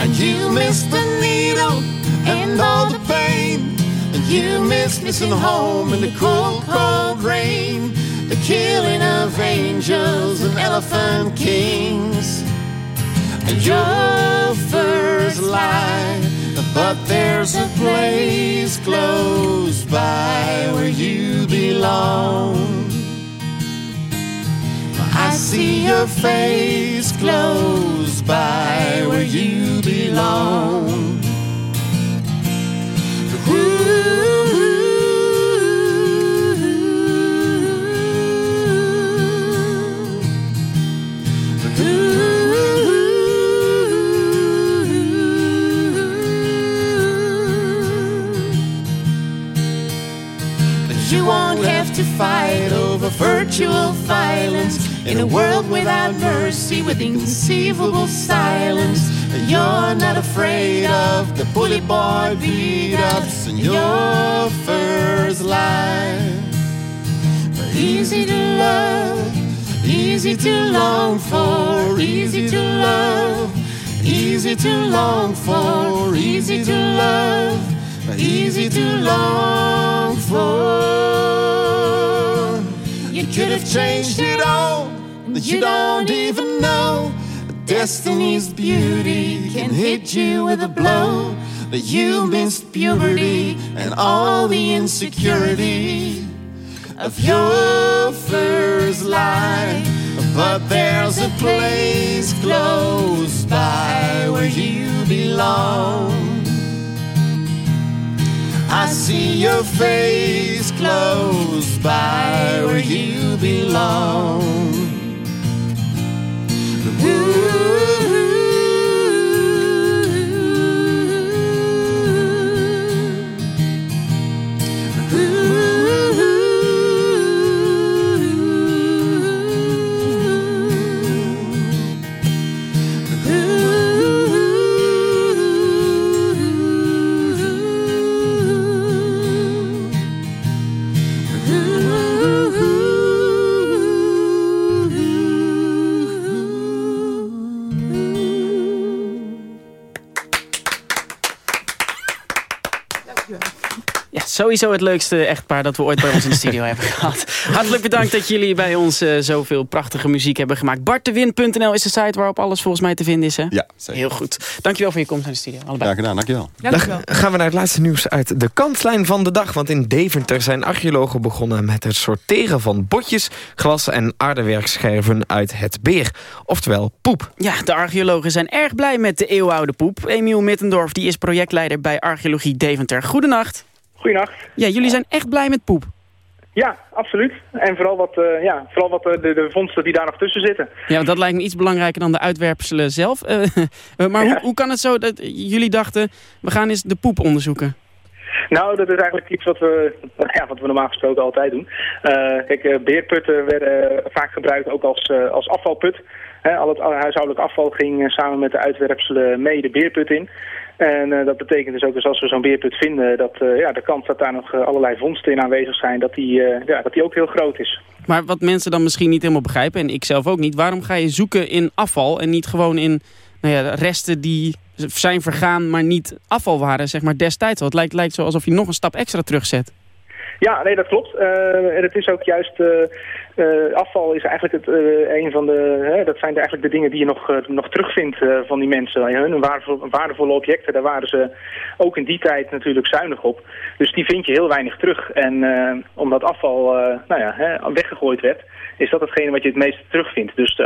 And you missed the needle and all the pain, and you missed missing home in the cold, cold rain, the killing of angels and elephant kings, and your first life. But there's a place close by where you belong. I see your face close by where you belong. You won't have to fight over virtual violence in a world without mercy, with inconceivable silence. You're not afraid of the bully boy beat ups in your first life. Easy to love, easy to long for, easy to love, easy to long for, easy to love easy to long for. You could have changed it all, but you don't even know. Destiny's beauty can hit you with a blow. But you missed puberty and all the insecurity of your first life. But there's a place close by where you belong. I see your face close by where you belong. Sowieso het leukste echtpaar dat we ooit bij ons in de studio hebben <laughs> gehad. Hartelijk bedankt dat jullie bij ons eh, zoveel prachtige muziek hebben gemaakt. Bartewin.nl is de site waarop alles volgens mij te vinden is, hè? Ja, zeker. Heel goed. Dankjewel voor je komst naar de studio. Allebei. Graag gedaan, dankjewel. Dan gaan we naar het laatste nieuws uit de kantlijn van de dag. Want in Deventer zijn archeologen begonnen met het sorteren van botjes, glas en aardewerkscherven uit het beer. Oftewel poep. Ja, de archeologen zijn erg blij met de eeuwenoude poep. Emiel Mittendorf die is projectleider bij Archeologie Deventer. Goedenacht. Goedenacht. Ja, jullie zijn echt blij met poep. Ja, absoluut. En vooral wat, eh, ja, vooral wat eh, de, de vondsten die daar nog tussen zitten. Ja, want dat lijkt me iets belangrijker dan de uitwerpselen zelf. <laughs> Eh, maar hoe, hoe kan het zo dat jullie dachten... we gaan eens de poep onderzoeken? Nou, dat is eigenlijk iets wat we, <laughs> ja, wat we normaal gesproken altijd doen. Kijk, beerputten werden vaak gebruikt ook als, als afvalput. Al het huishoudelijk afval ging samen met de uitwerpselen mee de beerput in. En eh, dat betekent dus ook dus als we zo'n beerput vinden... dat eh, ja, de kans dat daar nog eh, allerlei vondsten in aanwezig zijn... dat die, ja, dat die ook heel groot is. Maar wat mensen dan misschien niet helemaal begrijpen... en ik zelf ook niet... waarom ga je zoeken in afval en niet gewoon in nou ja, resten die zijn vergaan... maar niet afval waren, zeg maar, destijds? al? Het lijkt, lijkt zo alsof je nog een stap extra terugzet. Ja, nee, dat klopt. Uh, en het is ook juist... Uh, afval is eigenlijk het, een van de... Hè, dat zijn eigenlijk de dingen die je nog, nog terugvindt van die mensen. Hun waardevolle, objecten, daar waren ze ook in die tijd natuurlijk zuinig op. Dus die vind je heel weinig terug. En omdat afval nou ja, hè, weggegooid werd, is dat hetgene wat je het meeste terugvindt. Dus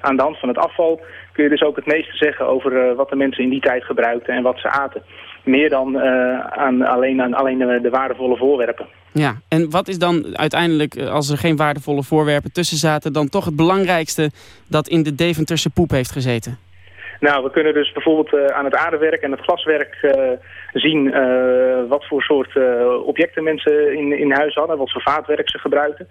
aan de hand van het afval kun je dus ook het meeste zeggen over wat de mensen in die tijd gebruikten en wat ze aten meer dan uh, aan alleen, aan alleen de, de, waardevolle voorwerpen. Ja, en wat is dan uiteindelijk, eh, als er geen waardevolle voorwerpen tussen zaten... dan toch het belangrijkste dat in de Deventerse poep heeft gezeten? Nou, we kunnen dus bijvoorbeeld uh, aan het aardewerk en het glaswerk uh, zien uh, wat voor soort objecten mensen in, in huis hadden, wat voor vaatwerk ze gebruikten.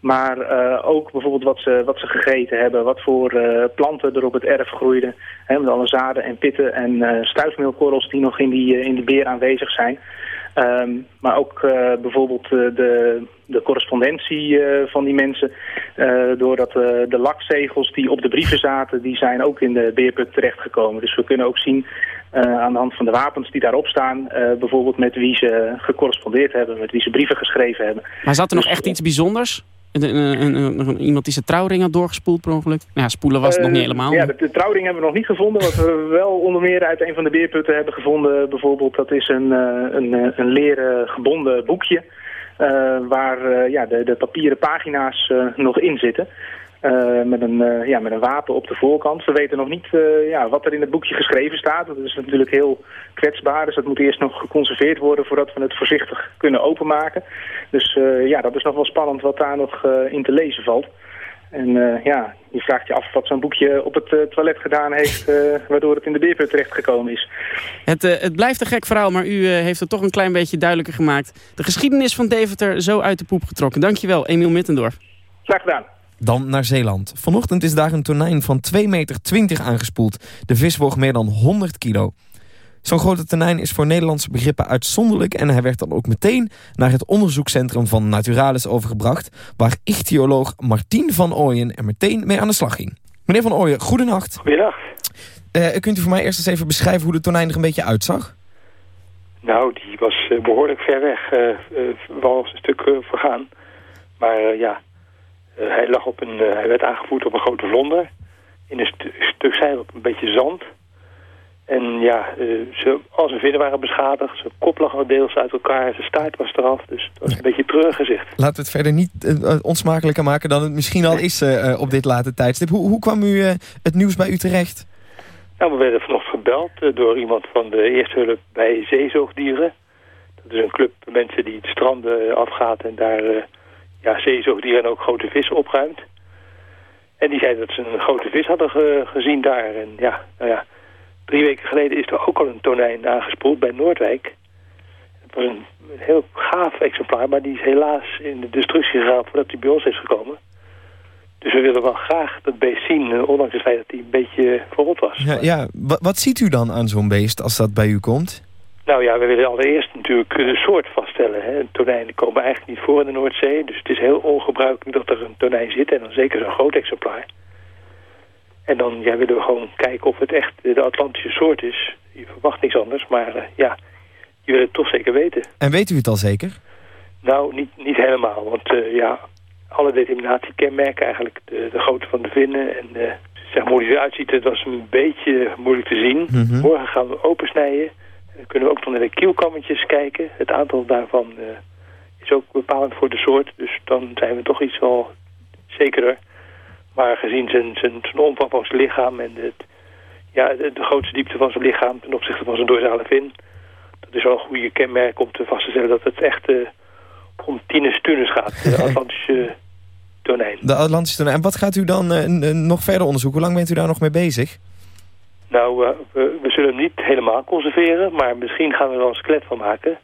Maar uh, ook bijvoorbeeld wat ze, wat ze gegeten hebben, wat voor uh, planten er op het erf groeiden. Hè, met alle zaden en pitten en uh, stuifmeelkorrels die nog in die, in die beer aanwezig zijn. Um, maar ook bijvoorbeeld de, de correspondentie van die mensen. doordat de lakzegels die op de brieven zaten, die zijn ook in de beerput terechtgekomen. Dus we kunnen ook zien aan de hand van de wapens die daarop staan, bijvoorbeeld met wie ze gecorrespondeerd hebben, met wie ze brieven geschreven hebben. Maar zat er nog dus echt iets bijzonders? Iemand die zijn trouwring had doorgespoeld per ongeluk? Ja, spoelen was het nog niet eh, helemaal. Ja, de, trouwring hebben we nog niet gevonden. Wat we <laughs> wel onder meer uit een van de beerputten hebben gevonden... bijvoorbeeld, dat is een, eh, een, eh, een leren gebonden boekje... waar ja, de, de papieren pagina's nog in zitten. Uh, met, een, uh, ja, met een wapen op de voorkant. We weten nog niet uh, ja, wat er in het boekje geschreven staat. Dat is natuurlijk heel kwetsbaar, dus dat moet eerst nog geconserveerd worden voordat we het voorzichtig kunnen openmaken. Dus ja, dat is nog wel spannend wat daar nog in te lezen valt. En ja, je vraagt je af wat zo'n boekje op het toilet gedaan heeft, waardoor het in de beerput terechtgekomen is. Het, het blijft een gek verhaal, maar u heeft het toch een klein beetje duidelijker gemaakt. De geschiedenis van Deventer zo uit de poep getrokken. Dankjewel, Emiel Mittendorf. Graag gedaan. Dan naar Zeeland. Vanochtend is daar een tonijn van 2,20 meter aangespoeld. De vis woog meer dan 100 kilo. Zo'n grote tonijn is voor Nederlandse begrippen uitzonderlijk... en hij werd dan ook meteen naar het onderzoekscentrum van Naturalis overgebracht... waar ichthyoloog Martien van Ooyen er meteen mee aan de slag ging. Meneer van Ooyen, goedenacht. Goedendag. Uh, kunt u voor mij eerst eens even beschrijven hoe de tonijn er een beetje uitzag? Nou, die was uh, behoorlijk ver weg. Uh, was een stuk vergaan. Maar ja, hij, lag op een, uh, hij werd aangevoerd op een grote vlonder. In een st stuk zeil op een beetje zand. En ja, uh, ze, al zijn vinnen waren beschadigd. Zijn kop lag al deels uit elkaar. Zijn staart was eraf. Dus het was een beetje treurig gezicht. Laten we het verder niet onsmakelijker maken dan het misschien al is op dit late tijdstip. Hoe, hoe kwam u het nieuws bij u terecht? Nou, we werden vanochtend gebeld door iemand van de Eerste Hulp bij Zeezoogdieren. Dat is een club mensen die het stranden afgaat en daar ja, zeezoogdieren en ook grote vissen opruimt. En die zei dat ze een grote vis hadden gezien daar. En ja, nou ja, drie weken geleden is er ook al een tonijn aangespoeld bij Noordwijk. Het was een heel gaaf exemplaar, maar die is helaas in de destructie gegaan voordat hij bij ons is gekomen. Dus we willen wel graag dat beest zien, eh, ondanks het feit dat hij een beetje verrot was. Ja, ja. Wat, wat ziet u dan aan zo'n beest als dat bij u komt? Nou ja, we willen allereerst natuurlijk de soort vaststellen. Hè. Tonijnen komen eigenlijk niet voor in de Noordzee. Dus het is heel ongebruikelijk dat er een tonijn zit. En dan zeker zo'n groot exemplaar. En dan ja, willen we gewoon kijken of het echt de Atlantische soort is. Je verwacht niks anders, maar uh, ja, je wil het toch zeker weten. En weet u het al zeker? Nou, niet, niet helemaal. Want uh, ja, alle determinatiekenmerken eigenlijk. De, de grootte van de vinnen en uh, zeg maar hoe die eruit ziet. Het was een beetje moeilijk te zien. Mm -hmm. Morgen gaan we opensnijden. Dan kunnen we ook nog naar de kielkammetjes kijken. Het aantal daarvan uh, is ook bepalend voor de soort. Dus dan zijn we toch iets wel zekerder. Maar gezien zijn, zijn, zijn omvang van zijn lichaam en het, ja, de, de, grootste diepte van zijn lichaam ten opzichte van zijn dorsale vin. Dat is wel een goede kenmerk om te vast te stellen dat het echt uh, om tunus gaat. De <laughs> Atlantische tonijn. De Atlantische tonijn. En wat gaat u dan uh, nog verder onderzoeken? Hoe lang bent u daar nog mee bezig? Nou, uh, we, we, zullen hem niet helemaal conserveren, maar misschien gaan we er wel een skelet van maken.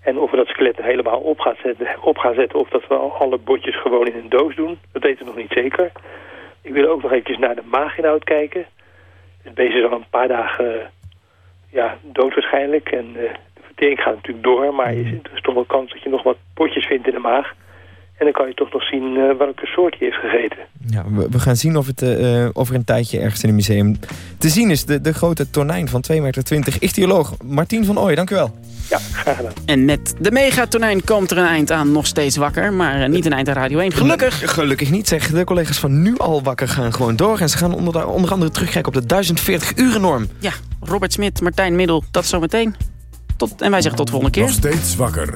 En of we dat skelet helemaal op gaan, zetten, op gaan zetten of dat we alle botjes gewoon in een doos doen, dat weten we nog niet zeker. Ik wil ook nog eventjes naar de maaginhoud kijken. Het beest is al een paar dagen ja, dood waarschijnlijk en uh, de vertering gaat natuurlijk door, maar er is toch wel kans dat je nog wat botjes vindt in de maag. En dan kan je toch nog zien uh, welke soort hij heeft gegeten. Ja, we, we gaan zien of het uh, over een tijdje ergens in het museum te zien is. De, de grote tonijn van 2,20 meter. Ichthyoloog Martien van Ooy, dank u wel. Ja, graag gedaan. En met de megatonijn komt er een eind aan. Nog steeds wakker, maar uh, niet een eind aan Radio 1. Gelukkig. Gelukkig niet, zeg. De collega's van Nu Al Wakker gaan gewoon door. En ze gaan onder, onder andere terugkijken op de 1040 uren norm. Ja, Robert Smit, Martijn Middel, dat zometeen. Tot, en wij zeggen tot de volgende keer. Nog steeds wakker.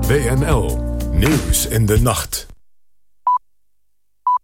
WNL. Nieuws in de nacht.